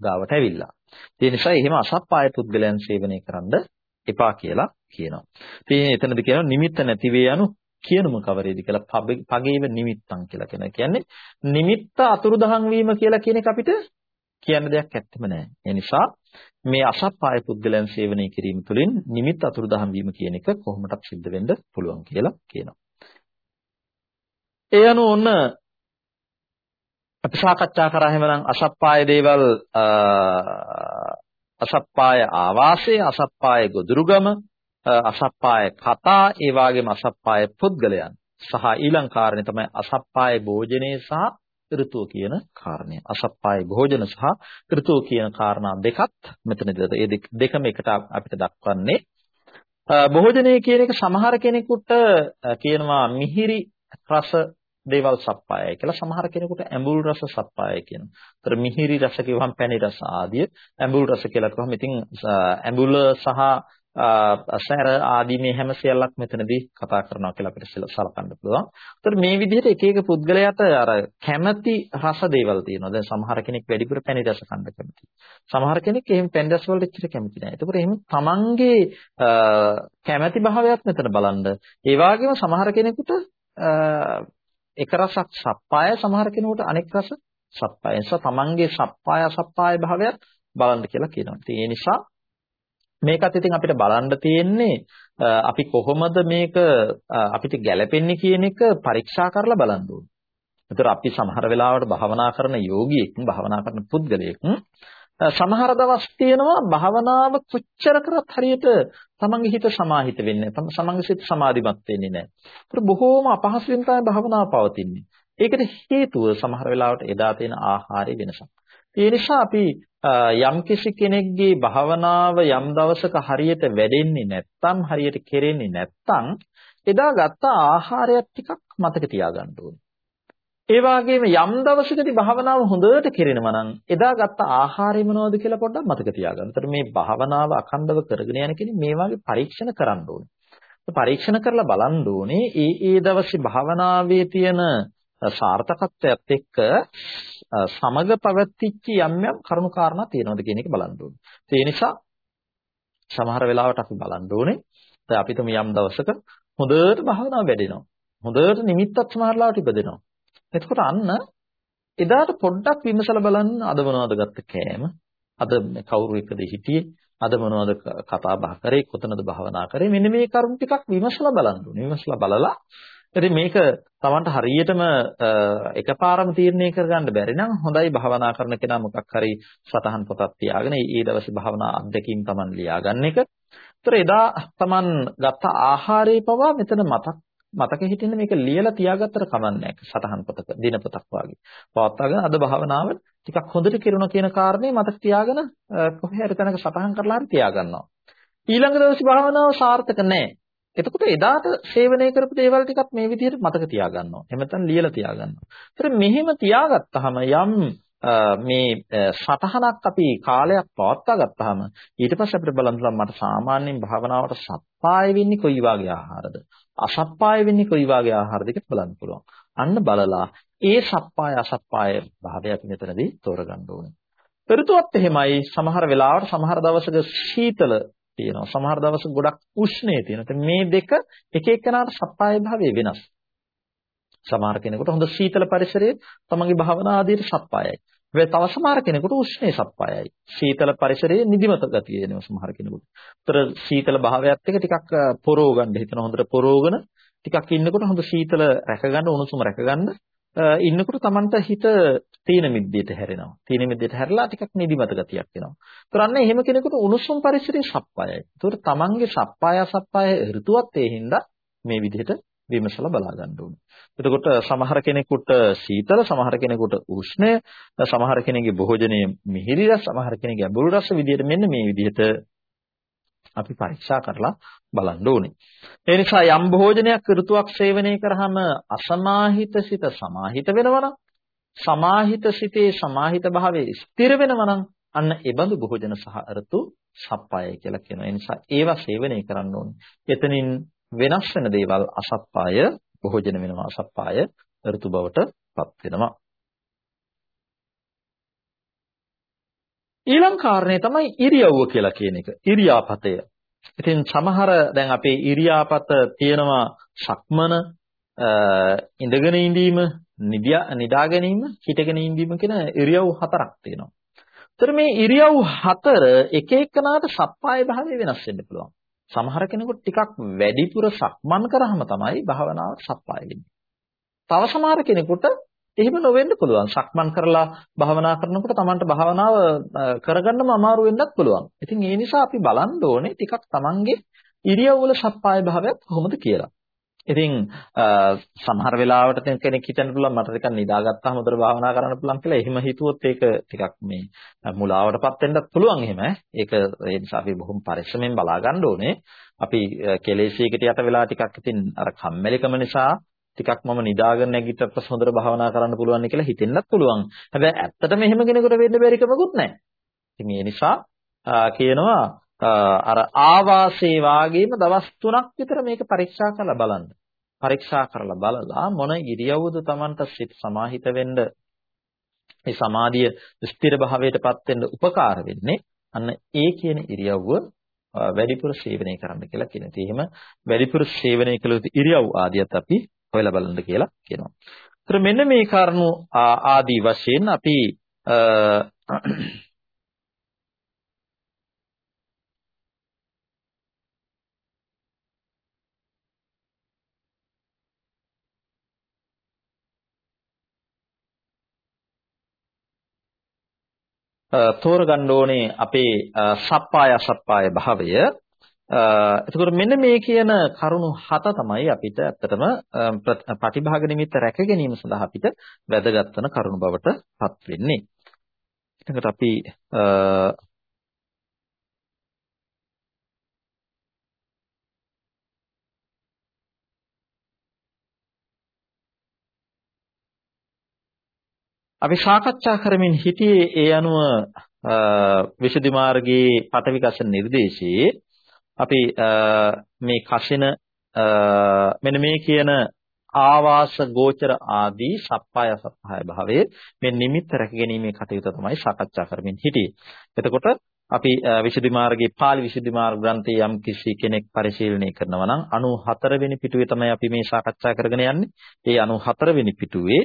ගාවට ඇවිල්ලා. ඒ නිසා එහෙම අසප්පාය පුද්ගලයන් සේවනය කරන්න එපා කියලා කියනවා. ඉතින් එතනද කියනවා නිමිත්ත නැති වේ යනු කියනම කවරේද කියලා පගේව නිමිත්තන් කියලා කියනවා. කියන්නේ නිමිත්ත අතුරුදහන් වීම කියලා කියන එක අපිට කියන්න දෙයක් ඇත්තෙම නැහැ. ඒ නිසා මේ අසප්පාය පුද්ගලයන් සේවනය කිරීම තුළින් නිමිත් අතුරුදහන් වීම කියන එක කොහොමදක් සිද්ධ වෙන්න පුළුවන් කියලා කියනවා. ඒ අනුව ඔන්න අපි සාකච්ඡා කරා හැමනම් අසප්පාය දේවල් අසප්පාය ආවාසය, අසප්පාය ගොදුරුගම, අසප්පාය කතා, ඒ වගේම අසප්පාය පුද්ගලයන් සහ ඊළඟ කාරණේ තමයි අසප්පාය භෝජනේ සහ ඍතුව කියන කාරණය. අසප්පාය භෝජන සහ ඍතුව කියන කාරණා දෙකත් මෙතනදී ඒ දෙකම එකට අපිට දක්වන්නේ භෝජනය කියන එක සමහර කෙනෙකුට කියනවා මිහිරි රස දේවල් සප්පායයි කියලා සමහර කෙනෙකුට ඇඹුල් රස සප්පායයි කියනවා. ඒතර මිහිරි රස කිව්වම පැණි රස ආදිය ඇඹුල් රස කියලා කිව්වම ඉතින් ඇඹුල සහ සැර ආදී මේ හැම සියල්ලක් මෙතනදී කතා කරනවා කියලා අපිට සලකන්න පුළුවන්. ඒතර මේ විදිහට එක එක පුද්ගලයාට අර කැමැති රස දේවල් තියෙනවා. දැන් සමහර කෙනෙක් වැඩිපුර පැණි රස කන්න කැමතියි. සමහර කෙනෙක් එහෙම පැණි රස වලට එච්චර කැමති නැහැ. ඒකෝර එහෙම තමන්ගේ කැමැති භාවයත් මෙතන බලන්න. ඒ වගේම සමහර කෙනෙකුට එක රසක් සප්පාය සමහර කෙනෙකුට අනෙක් රස සප්පාය. ඒ නිසා තමන්ගේ සප්පාය සප්පාය භාවයත් බලන්න කියලා කියනවා. ඉතින් ඒ නිසා මේකත් ඉතින් අපිට බලන්න තියෙන්නේ අපි කොහොමද මේක අපිට ගැළපෙන්නේ කියන එක පරීක්ෂා කරලා බලන්න ඕනේ. ඒතර අපි සමහර වෙලාවට භාවනා කරන යෝගියෙක්, භාවනා කරන පුද්ගලයෙක් සමහර දවස් තියෙනවා භාවනාව කොච්චර කරත් හරියට තමන්ගේ හිත සමාහිත වෙන්නේ නැහැ. තමන්ගේ සිත සමාධිමත් වෙන්නේ නැහැ. ඒතර බොහෝම අපහසුයෙන් තමයි භාවනාව පවතින්නේ. ඒකට හේතුව සමහර වෙලාවට එදා තියෙන ආහාරයේ වෙනසක්. ඒ නිසා අපි යම්කිසි කෙනෙක්ගේ භාවනාව යම් දවසක හරියට වැඩෙන්නේ නැත්නම් හරියට කෙරෙන්නේ නැත්නම් එදා ගත්ත ආහාරයක් ටිකක් මතක තියාගන්න ඕනේ. ඒ වගේම යම් දවසකදී භාවනාව හොඳට කෙරෙනවා නම් එදා ගත්ත ආහාරය මොනවද කියලා පොඩ්ඩක් මතක තියාගන්න. ඒතර මේ භාවනාව අඛණ්ඩව කරගෙන යන කෙනෙක් මේ වගේ පරීක්ෂණ කරන්න ඕනේ. පරීක්ෂණ කරලා බලන්න ඕනේ ඒ ඒ දවසේ භාවනාවේ තියෙන සාර්ථකත්වයත් එක්ක සමග පැවතිච්ච යම් යම් කරුණු කාරණා තියෙනවද කියන එක බලන්න ඕනේ. ඒ නිසා සමහර වෙලාවට අපි බලන්න ඕනේ දැන් අපි තුම යම් දවසක හොඳට භාවනාව වැඩෙනවා. හොඳට නිමිත්තක් සමහරලාට ඉපදෙනවා. එතකොට අන්න එදාට පොඩ්ඩක් විමසලා බලන්න අද මොනවද ගත්ත කෑම? අද කවුරු එක්කද හිටියේ? අද මොනවද කතා බහ කරේ? කොතනද භාවනා කරේ? මෙන්න මේ කරුණු ටිකක් විමසලා බලන්න ඕනේ. විමසලා බලලා ඉතින් මේක Tamanට හරියටම එකපාරම තීරණය කරගන්න බැරි නම් හොඳයි භාවනා කරන කෙනා මොකක් හරි සතහන් පොතක් තියාගෙන ඒ දවසේ භාවනා අත්දැකීම් Taman ලියාගන්න එක. ඒතර එදා Taman ගත්ත ආහාරයේ පවා මෙතන මතක් මතක හිටින්න මේක ලියලා තියාගත්තට කමන්නේ සටහන් පොතක දිනපොතක් වගේ. පවත්වාගෙන අද භාවනාව ටිකක් හොඳට කෙරුණා කියන කාරණේ මතක තියාගෙන කොහේ හරි තැනක සටහන් කරලා හරි තියාගන්නවා. ඊළඟ දවසේ භාවනාව සාර්ථක නැහැ. එතකොට එදාට සේවනය කරපු දේවල් ටිකක් මේ විදිහට මතක තියාගන්නවා. එහෙම නැත්නම් ලියලා තියාගන්නවා. ඒතර මෙහෙම තියාගත්තාම යම් මේ සතහනක් අපි කාලයක් පවත්වා ගත්තාම ඊට පස්සේ අපිට බලන්න පුළුවන් මට සාමාන්‍යයෙන් භාවනාවට සප්පාය වෙන්නේ කොයි වගේ ආහාරද අසප්පාය වෙන්නේ කොයි වගේ ආහාරද කියලා බලන්න පුළුවන්. අන්න බලලා ඒ සප්පාය අසප්පාය භාවය අපි මෙතනදී තෝරගන්න ඕනේ. ඍතුවත් එහෙමයි සමහර වෙලාවට සමහර දවසක සීතල තියෙනවා. සමහර දවස් ගොඩක් උෂ්ණේ තියෙනවා. මේ දෙක එක එකනාට සප්පාය භාවයේ වෙනස්. සමහර කෙනෙකුට හොඳ සීතල පරිසරයේ තමන්ගේ භාවනා ආදීට සප්පායයි. වෙ තව සමහර කෙනෙකුට උෂ්ණේ සප්පායයි. සීතල පරිසරයේ නිදිමත ගතිය එනවා සමහර කෙනෙකුට. උතර සීතල භාවයත් එක්ක ටිකක් පොරව ගන්න හිතන හොඳට පොරවගෙන ටිකක් ඉන්නකොට හොඳ සීතල රැකගන්න උණුසුම රැකගන්න ඉන්නකොට Tamanට හිත තීන මිද්දයට හැරෙනවා. තීන මිද්දයට හැරලා ටිකක් නිදිමත ගතියක් එනවා. ඒතර අන්න එහෙම කෙනෙකුට උණුසුම් පරිසරයේ සප්පායයි. ඒතර Tamanගේ සප්පාය සප්පාය ඍතුවත් ඒ හින්දා මේ විදිහට විමසලා බලා ගන්න ඕනේ. එතකොට සමහර කෙනෙකුට සීතල, සමහර කෙනෙකුට උෂ්ණය, සමහර කෙනෙකුගේ භෝජනයේ මිහිරි රස, සමහර කෙනෙකුගේ අඹුරු රස විදිහට මෙන්න මේ විදිහට අපි පරීක්ෂා කරලා බලන්න ඕනේ. ඒ නිසා යම් භෝජනයක් ඍතුවක් සේවනය කරාම අසමාහිත සිත සමාහිත වෙනවනම් සමාහිත සිතේ සමාහිත භාවයේ ස්ථිර වෙනවනම් අන්න ඒ බඳු භෝජන සහ ඍතු සප්පාය කියලා කියනවා. ඒ නිසා ඒවා සේවනය කරන්න ඕනේ. එතනින් වෙනස් වෙන දේවල් අසප්පාය භෝජන වෙනවා අසප්පාය ඍතු බවට පත් වෙනවා. ඊළඟ කාරණේ තමයි ඉරියව්ව කියලා කියන එක. ඉරියාපතය. ඉතින් සමහර දැන් අපේ ඉරියාපත තියෙනවා සක්මන ඉඳගෙන ඉඳීම, නිදා ගැනීම, හිටගෙන ඉඳීම කියන ඉරියව් හතරක් තියෙනවා. ඒතර මේ ඉරියව් හතර එක එකනාට සප්පාය භාවය වෙනස් වෙන්න පුළුවන්. සමහර කෙනෙකුට ටිකක් වැඩිපුර සක්මන් කරාම තමයි භාවනාව සප්පාය වෙන්නේ. තව සමහර කෙනෙකුට එහෙම නොවෙන්න පුළුවන්. සක්මන් කරලා භාවනා කරනකොට Tamanට භාවනාව කරගන්නම අමාරු වෙන්නත් පුළුවන්. ඉතින් ඒ නිසා අපි බලන්න ඕනේ ටිකක් Tamanගේ ඉරියව්වල සප්පාය භාවයක් කොහොමද කියලා. ඉතින් සමහර වෙලාවට කෙනෙක් හිතන්න පුළුවන් මට ටිකක් නිදාගත්තාම හොඳට භාවනා කරන්න පුළුවන් කියලා. එහෙම හිතුවොත් ඒක ටිකක් මේ මුලාවටපත් වෙන්නත් පුළුවන් එහෙම. ඒක ඒ නිසා අපි බොහොම පරිස්සමෙන් බලා ගන්න ඕනේ. අපි කෙලෙසියකට යට වෙලා ටිකක් ඉතින් අර කම්මැලිකම නිසා ටිකක් මම නිදාගෙන නැගිටට හොඳට භාවනා කරන්න පුළුවන් කියලා හිතෙන්නත් පුළුවන්. හැබැයි ඇත්තටම එහෙම කෙනෙකුට වෙන්න බැරි කමකුත් නැහැ. ඉතින් ඒ නිසා කියනවා අර ආවාසේ වාගේම දවස් 3ක් විතර මේක පරීක්ෂා කරලා බලන්න. පරීක්ෂා කරලා බලලා මොන ඉරියව්වද Tamanට සිත සමාහිත වෙන්න ඒ සමාධිය ස්ථිර භාවයටපත් වෙන්න උපකාර වෙන්නේ අන්න ඒ කියන ඉරියව්ව වැඩිපුර සේවනය කරන්න කියලා කියන. ඉතින් එහෙම වැඩිපුර සේවනය කළ යුතු ඉරියව් ආදියත් අපි හොයලා බලන්න කියලා කියනවා. ඒතර මෙන්න මේ කරුණු ආදී වශයෙන් අපි තෝරගන්න ඕනේ අපේ සප්පාය අසප්පාය භාවය. එතකොට මෙන්න මේ කියන කරුණු හත තමයි අපිට ඇත්තටම ප්‍රතිභාග නිමිත්ත රැක ගැනීම සඳහා අපිට වැදගත් වෙන කරුණු බවට පත් වෙන්නේ. ඊට අපි අපි සාකච්ඡා කරමින් හිටියේ ඒ අනුව විසුද්ධි මාර්ගයේ පටවිකසන නිර්දේශයේ අපි මේ කසින මෙන්න මේ කියන ආවාස ගෝචර ආදී සප්පාය සප්පාය භාවයේ මේ නිමිත්ත රැකගැනීමේ කටයුතු තමයි සාකච්ඡා කරමින් හිටියේ. එතකොට අපි විසුද්ධි මාර්ගයේ පාළි විසුද්ධි මාර්ග ග්‍රන්ථයේ යම් කිසි කෙනෙක් පරිශීලනය කරනවා නම් 94 වෙනි පිටුවේ තමයි අපි මේ සාකච්ඡා කරගෙන යන්නේ. ඒ 94 වෙනි පිටුවේ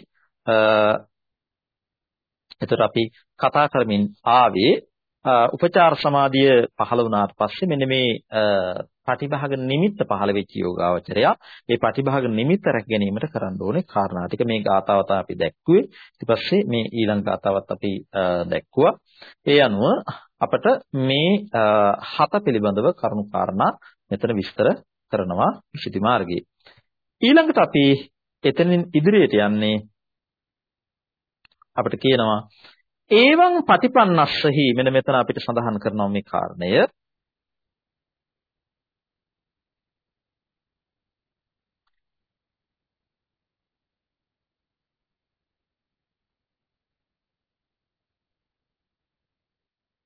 එතකොට අපි කතා කරමින් ආවේ උපචාර සමාධිය පහළ වුණාට පස්සේ මෙන්න මේ ප්‍රතිභාග නිමිත්ත පහළ වෙච්ච යෝගාවචරය ඒ ප්‍රතිභාග නිමිත්ත රැක ගැනීමට කරන්න ඕනේ කාරණා. ටික මේ ගාතාවත අපි දැක්කුවේ. ඊට පස්සේ මේ ඊළඟ ගාතාවත් අපි දැක්කුවා. ඒ අනුව අපට මේ හත පිළිබඳව කරුණු කාරණා මෙතන විස්තර කරනවා විසුද්ධි මාර්ගයේ. ඊළඟට අපි එතනින් ඉදිරියට යන්නේ අපිට කියනවා ඒවං පටිපන්නස්සහි මෙන්න මෙතන අපිට සඳහන් කරනවා මේ කාරණය.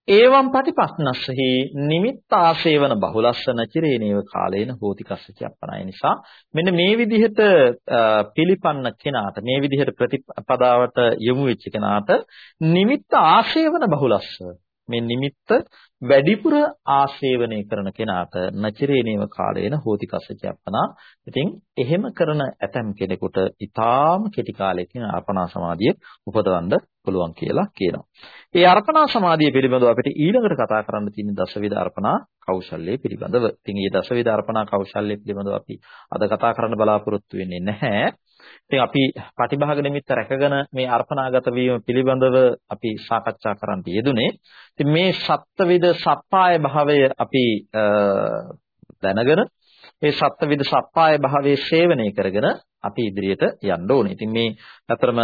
ඒවම් පටිපස්නස්සහි නිමිත්ත ආශේවන බහුලස්සන චිරේනේව කාලේන හෝති කස්සච අපනයි නිසා මෙන්න මේ විදිහට පිළිපන්න කෙනාට මේ විදිහට ප්‍රතිපදාවට යොමු වෙච්ච කෙනාට නිමිත්ත ආශේවන බහුලස්ස මේ නිමිත්ත වැඩිපුර ආශේවනය කරන කෙනාට නචරේනේව කාලේන හෝති කස්සචප්පනා. ඉතින් එහෙම කරන ඇතම් කෙනෙකුට ඊටාම කෙටි කාලයකින් අර්පණා සමාධිය උපදවන්න පුළුවන් කියලා කියනවා. ඒ අර්පණා සමාධිය පිළිබඳව අපිට ඊළඟට කතා කරන්න තියෙන දසවිධ අර්පණා කෞශල්‍ය පිළිබඳව. ඉතින් මේ දසවිධ අර්පණා කෞශල්‍ය පිළිබඳව අපි අද කතා කරන්න බලාපොරොත්තු වෙන්නේ නැහැ. ඉතින් අපි පටිභාග නිමිත්ත රැකගෙන මේ අර්පණාගත වීම පිළිබඳව අපි සාකච්ඡා කරන්න යෙදුනේ. ඉතින් මේ සත්විද සප්පාය භාවය අපි දැනගෙන මේ සත්විද සප්පාය භාවයේ සේවනය කරගෙන අපි ඉදිරියට යන්න ඕනේ. ඉතින් මේ අතරම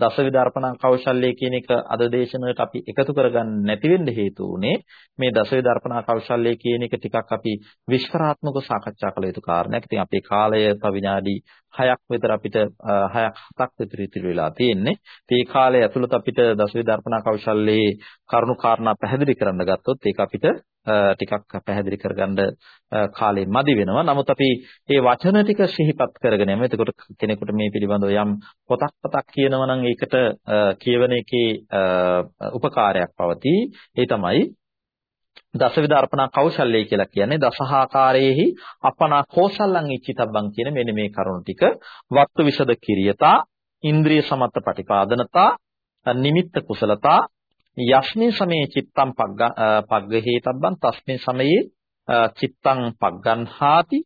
දසවිධ අර්පණා කෞශල්‍ය කියන එක අද දේශනාවට අපි එකතු කරගන්න නැති වෙන්න හේතු උනේ මේ දසවිධ අර්පණා කෞශල්‍ය කියන එක ටිකක් අපි විස්තරාත්මකව සාකච්ඡා කළ යුතු කාරණයක්. ඉතින් අපේ කාලය තව විනාඩි 6ක් විතර අපිට 6ක් 7ක් විතර ඉතිරි වෙලා තියෙන්නේ. ඉතින් මේ කාලය ඇතුළත අපිට දසවිධ අර්පණා කෞශල්‍යයේ කරුණු කාරණා පැහැදිලි කරන්න ගත්තොත් ඒක අපිට ටිකක් පැහැදිලි කරගන්න කාලේ මදි වෙනවා. නමුත් අපි මේ වචන ටික සිහිපත් කරගෙන යමු. එතකොට කෙනෙකුට මේ පිළිබඳව යම් පොතක් පතක් කියනවා නම් ඒකට කියවන එකේ උපකාරයක් පවතී. ඒ තමයි දසවිධ අර්පණා කෞශල්‍යය කියලා කියන්නේ දසහාකාරයේහි අපනා කෝසල්ලං ඉච්චිතබ්බං කියන මෙන්න මේ කරුණු ටික වත්තු විසද කිරියතා ඉන්ද්‍රිය සමත්ත පටිපාදනතා නිමිත්ත කුසලතා යස්මින් සමේ චිත්තම් පග්ගහේතබ්බං තස්මින් සමයේ චිත්තං පග්ගන්හාති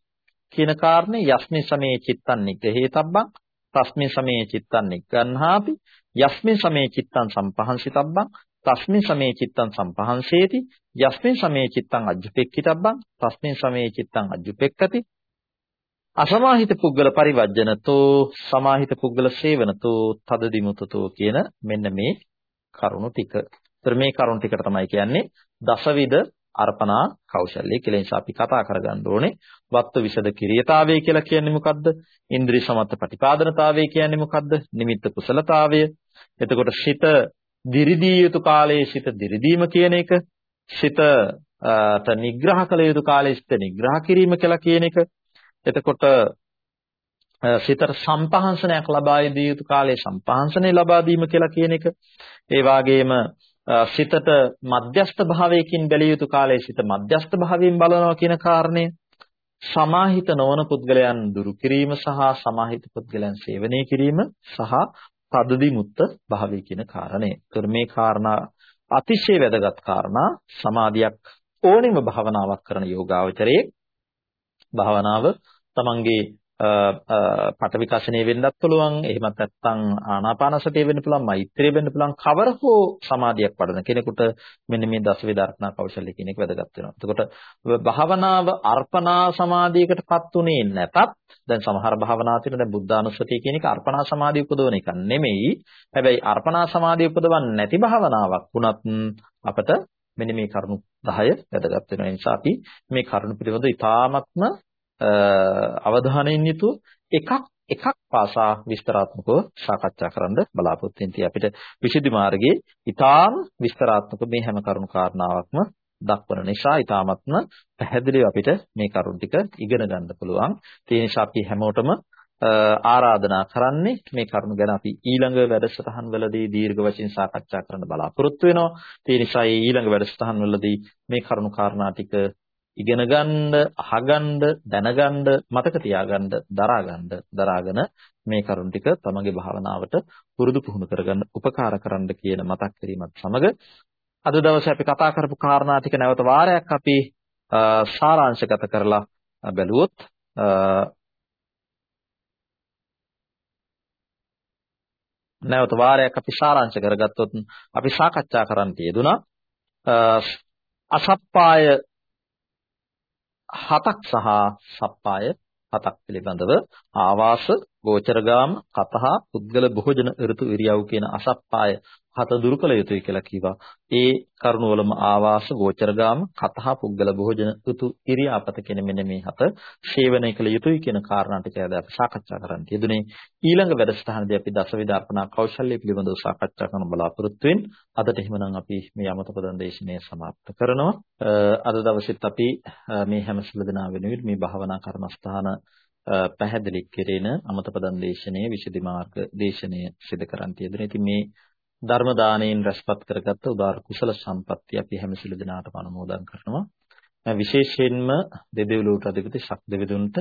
කියන කාරණේ යස්මින් සමේ චිත්තං නිග්‍රහේතබ්බං තස්මින් සමේ චිත්තං නිග්ගන්හාති යස්මින් සමේ චිත්තං සම්පහන්සිතබ්බං තස්මින් සමේ චිත්තං සම්පහන්සේති යස්මින් සමේ චිත්තං අජ්ජුපෙක්කිතබ්බං තස්මින් සමේ චිත්තං අජ්ජුපෙක්කති අසමාහිත පුද්ගල පරිවර්ජනතෝ සමාහිත පුද්ගල සේවනතෝ තදදිමුතතෝ කියන මෙන්න මේ කරුණු ටික. ඒතර මේ කරුණු ටිකට තමයි කියන්නේ දසවිධ අර්පණා කෞශල්‍ය කියලා නිසා අපි කතා කරගන්න ඕනේ. වත්තු විසද කිරියතාවය කියලා කියන්නේ මොකද්ද? ඉන්ද්‍රිය සමත්ත ප්‍රතිපාදනතාවය කියන්නේ මොකද්ද? නිමිත්ත කුසලතාවය. එතකොට සිත දිරිදී යුතු කාලයේ සිත දිරිදීම කියන එක. සිතට නිග්‍රහ කළ යුතු කාලයේ සිත නිග්‍රහ කිරීම කියලා කියන එක. එතකොට සිතට සම්පහන්සනයක් ලබා දී යුතු කාලයේ සම්පහන්සනය ලබා දීම කියලා කියන එක. ඒ වගේම සිතට මධ්‍යස්ත භාවයකින් බැලිය යුතු කාලයේ සිත මධ්‍යස්ත භාවයෙන් බලනවා කියන කාරණය. සමාහිත නොවන පුද්ගලයන් දුරු කිරීම සහ සමාහිත පුද්ගලයන් සේවනය කිරීම සහ පදදි මුත්ත භාවය කියන කාරණය. ඒතර මේ කාරණා අතිශය වැදගත් කාරණා සමාධියක් ඕනෙම භාවනාවක් කරන යෝගාවචරයේ භාවනාව තමන්ගේ පට විකසණය වෙන්නත් පුළුවන් එහෙමත් නැත්නම් ආනාපානසතිය වෙන්න පුළුවන් මෛත්‍රිය වෙන්න පුළුවන් කවර හෝ සමාධියක් වඩන කෙනෙකුට මෙන්න මේ දස වේදර්ශනා කෞශල්‍ය කියන එක වැදගත් වෙනවා. එතකොට භාවනාව අර්පණා සමාධියකටපත් උනේ නැතත් දැන් සමහර භාවනා තියෙන දැන් බුද්ධානුස්සතිය කියන එක අර්පණා සමාධිය උපදවන එක නෙමෙයි. හැබැයි අර්පණා සමාධිය උපදවන්නේ නැති භාවනාවක් වුණත් අපට මෙන්න මේ කරුණු 10 වැදගත් වෙනවා. ඒ නිසා අපි මේ කරුණු පිළිබඳව ඉතාමත්ම අවධානයෙන් යුතුව එකක් එකක් පාසා විස්තරාත්මකව සාකච්ඡා කරන්න බලාපොරොත්තු වෙනවා. අපිට විසුද්ධි මාර්ගයේ ඊටාම් විස්තරාත්මක මේ හැම කරුණු කාරණාවක්ම දක්වන නිසා ඊටාමත්ම පැහැදිලිව අපිට මේ කරුණු ටික ඉගෙන ගන්න පුළුවන්. ඒ නිසා අපි හැමෝටම ආරාධනා කරන්නේ මේ කරුණු ගැන අපි ඊළඟ වැඩසටහන් වලදී දීර්ඝ වශයෙන් සාකච්ඡා කරන්න බලාපොරොත්තු වෙනවා. ඒ නිසා ඊළඟ වැඩසටහන් වලදී මේ කරුණු කාරණා ටික ඉගෙන ගන්න, අහගන්න, දැනගන්න, මතක තියාගන්න, දරාගන්න, දරාගෙන මේ කරුණ ටික තමගේ භාවනාවට පුරුදු පුහුණු කරගන්න උපකාර කරන්න කියන මතක් කිරීමත් සමග අද දවසේ අපි කතා කරපු කාරණා ටික නැවත වාරයක් අපි සාරාංශගත කරලා බැලුවොත් නැවත වාරයක් අපි සාරාංශ කරගත්තොත් අපි සාකච්ඡා කරන්න යෙදුනා අසප්පාය හතක් සහ සප්පාය හතක් පිළිබඳව ආවාස ගෝචරගාම කතහ පුද්ගල භෝජන ඍතු ඉරියව් කියන අසප්පාය හත දුරු කළ යුතුයි කියලා කිව්වා. ඒ කරුණවලම ආවාස ගෝචරගාම කතහ පුද්ගල භෝජන උතු ඉරියාපත කියන මෙන්න මේ හත සේවනය කළ යුතුයි කියන කාරණා ටික අද අපි සාකච්ඡා කරන්න යෙදුනේ. ඊළඟ වැඩසටහනදී අපි දසවිධ අර්පණා කෞශල්‍ය පිළිබඳව සාකච්ඡා කරන බලාපොරොත්තු වෙන. අදට එහෙමනම් අපි මේ යමතපදන් දේශනය સમાප්ත කරනවා. අද දවසෙත් අපි මේ හැම සුළු දෙනා වෙනුවෙන් මේ භාවනා කර්මස්ථාන පැහැදිලි කෙරෙන අමතපදන් දේශනයේ විශේෂ මාර්ග දේශනය සිදු කරන් තියෙනවා. ඉතින් මේ ධර්ම දාණයෙන් රැස්පත් කරගත්ත උදාර කුසල සම්පත්තිය අපි හැම සිළු දිනාටම අනුමෝදන් කරනවා. විශේෂයෙන්ම දෙදෙව්ලොවට අධිපති ශක් දෙවිඳුන්ට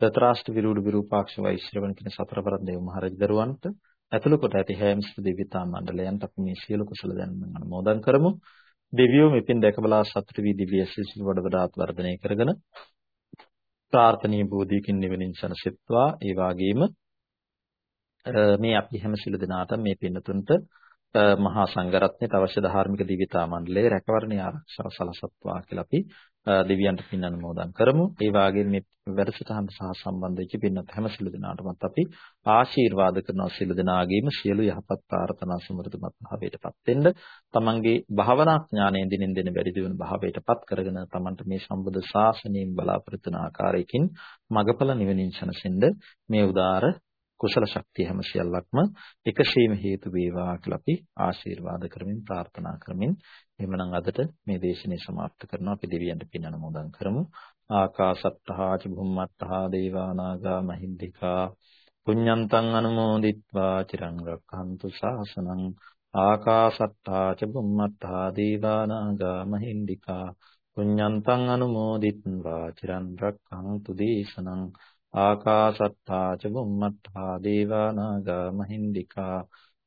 දතරාෂ්ට විරූඩ විරූපාක්ෂ වෛශ්‍රවණ කියන සතර පරම දේව මහරජ දරුවන්ට ඇතුළු කොට ඇති හැම සිළු දෙවිතා මණ්ඩලයන්ට අපි මේ සියලු කුසල දැන්ම අනුමෝදන් කරමු. දෙවියෝ මෙපින් දැකබලා සතුට වී දිව්‍ය ශිෂ්‍ය වඩ වඩාත් වර්ධනය කරගෙන ප්‍රාර්ථනීය බෝධියකින් නිවෙනින් සනසෙත්වා ඒ වාගේම මේ අපි හැම සිළු දෙනාට මේ පින්නතුන්ට මහා සංඝරත්නයට අවශ්‍ය ධාර්මික දිවිතා මණ්ඩලයේ රැකවරණය ආරක්ෂාව සලසත්වා කියලා අපි දෙවියන්ට පින් අනුමෝදන් කරමු. ඒ වගේම මේ වැඩසටහනට සහ සම්බන්ධ වෙච්ච පින්නත් හැම සිළු දෙනාටමත් අපි ආශිර්වාද කරනවා සිළු දෙනාගේම සියලු යහපත් ප්‍රාර්ථනා සමෘද්ධිමත් භාවයටපත් වෙන්න. තමන්ගේ භාවනා ඥානයෙන් දිනෙන් දින වැඩි දියුණු භාවයටපත් කරගෙන තමන්ට මේ සම්බුද්ධ ශාසනයෙන් බලාපොරොත්තු වන ආකාරයකින් මගඵල නිවනින් සැනසෙන්න මේ උදාර කුසල ශක්තිය හැම සියල්ලක්ම එකසේම හේතු වේවා කියලා අපි ආශිර්වාද කරමින් ප්‍රාර්ථනා කරමින් එhmenan අදට මේ දේශනේ સમાප්ත කරනවා. අපි දෙවියන්ට පින් අනුමෝදන් කරමු. ආකාසත්තා චුම්මත්තා දේවා නාග මහින්దికා පුඤ්ඤන්තං අනුමෝදිත්වා චිරං රක්ඛන්තු ශාසනං ආකාසත්තා ච බුම්මත්තා දීවානාගා මහින්దికා පුඤ්ඤන්තං අනුමෝදිත්වා චිරං රක්ඛන්තු දේශනං. ආකාසත්තා ච බුම්මත්තා දේවා නාග මහින්దికා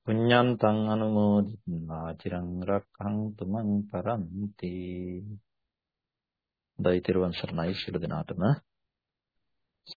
පුඤ්ඤන්තං අනුමෝදිත්වා චිරං රක්ඛන්තු මං පරන්ති. දෛතිරවන් සරණයි. සියලු දෙනාටම.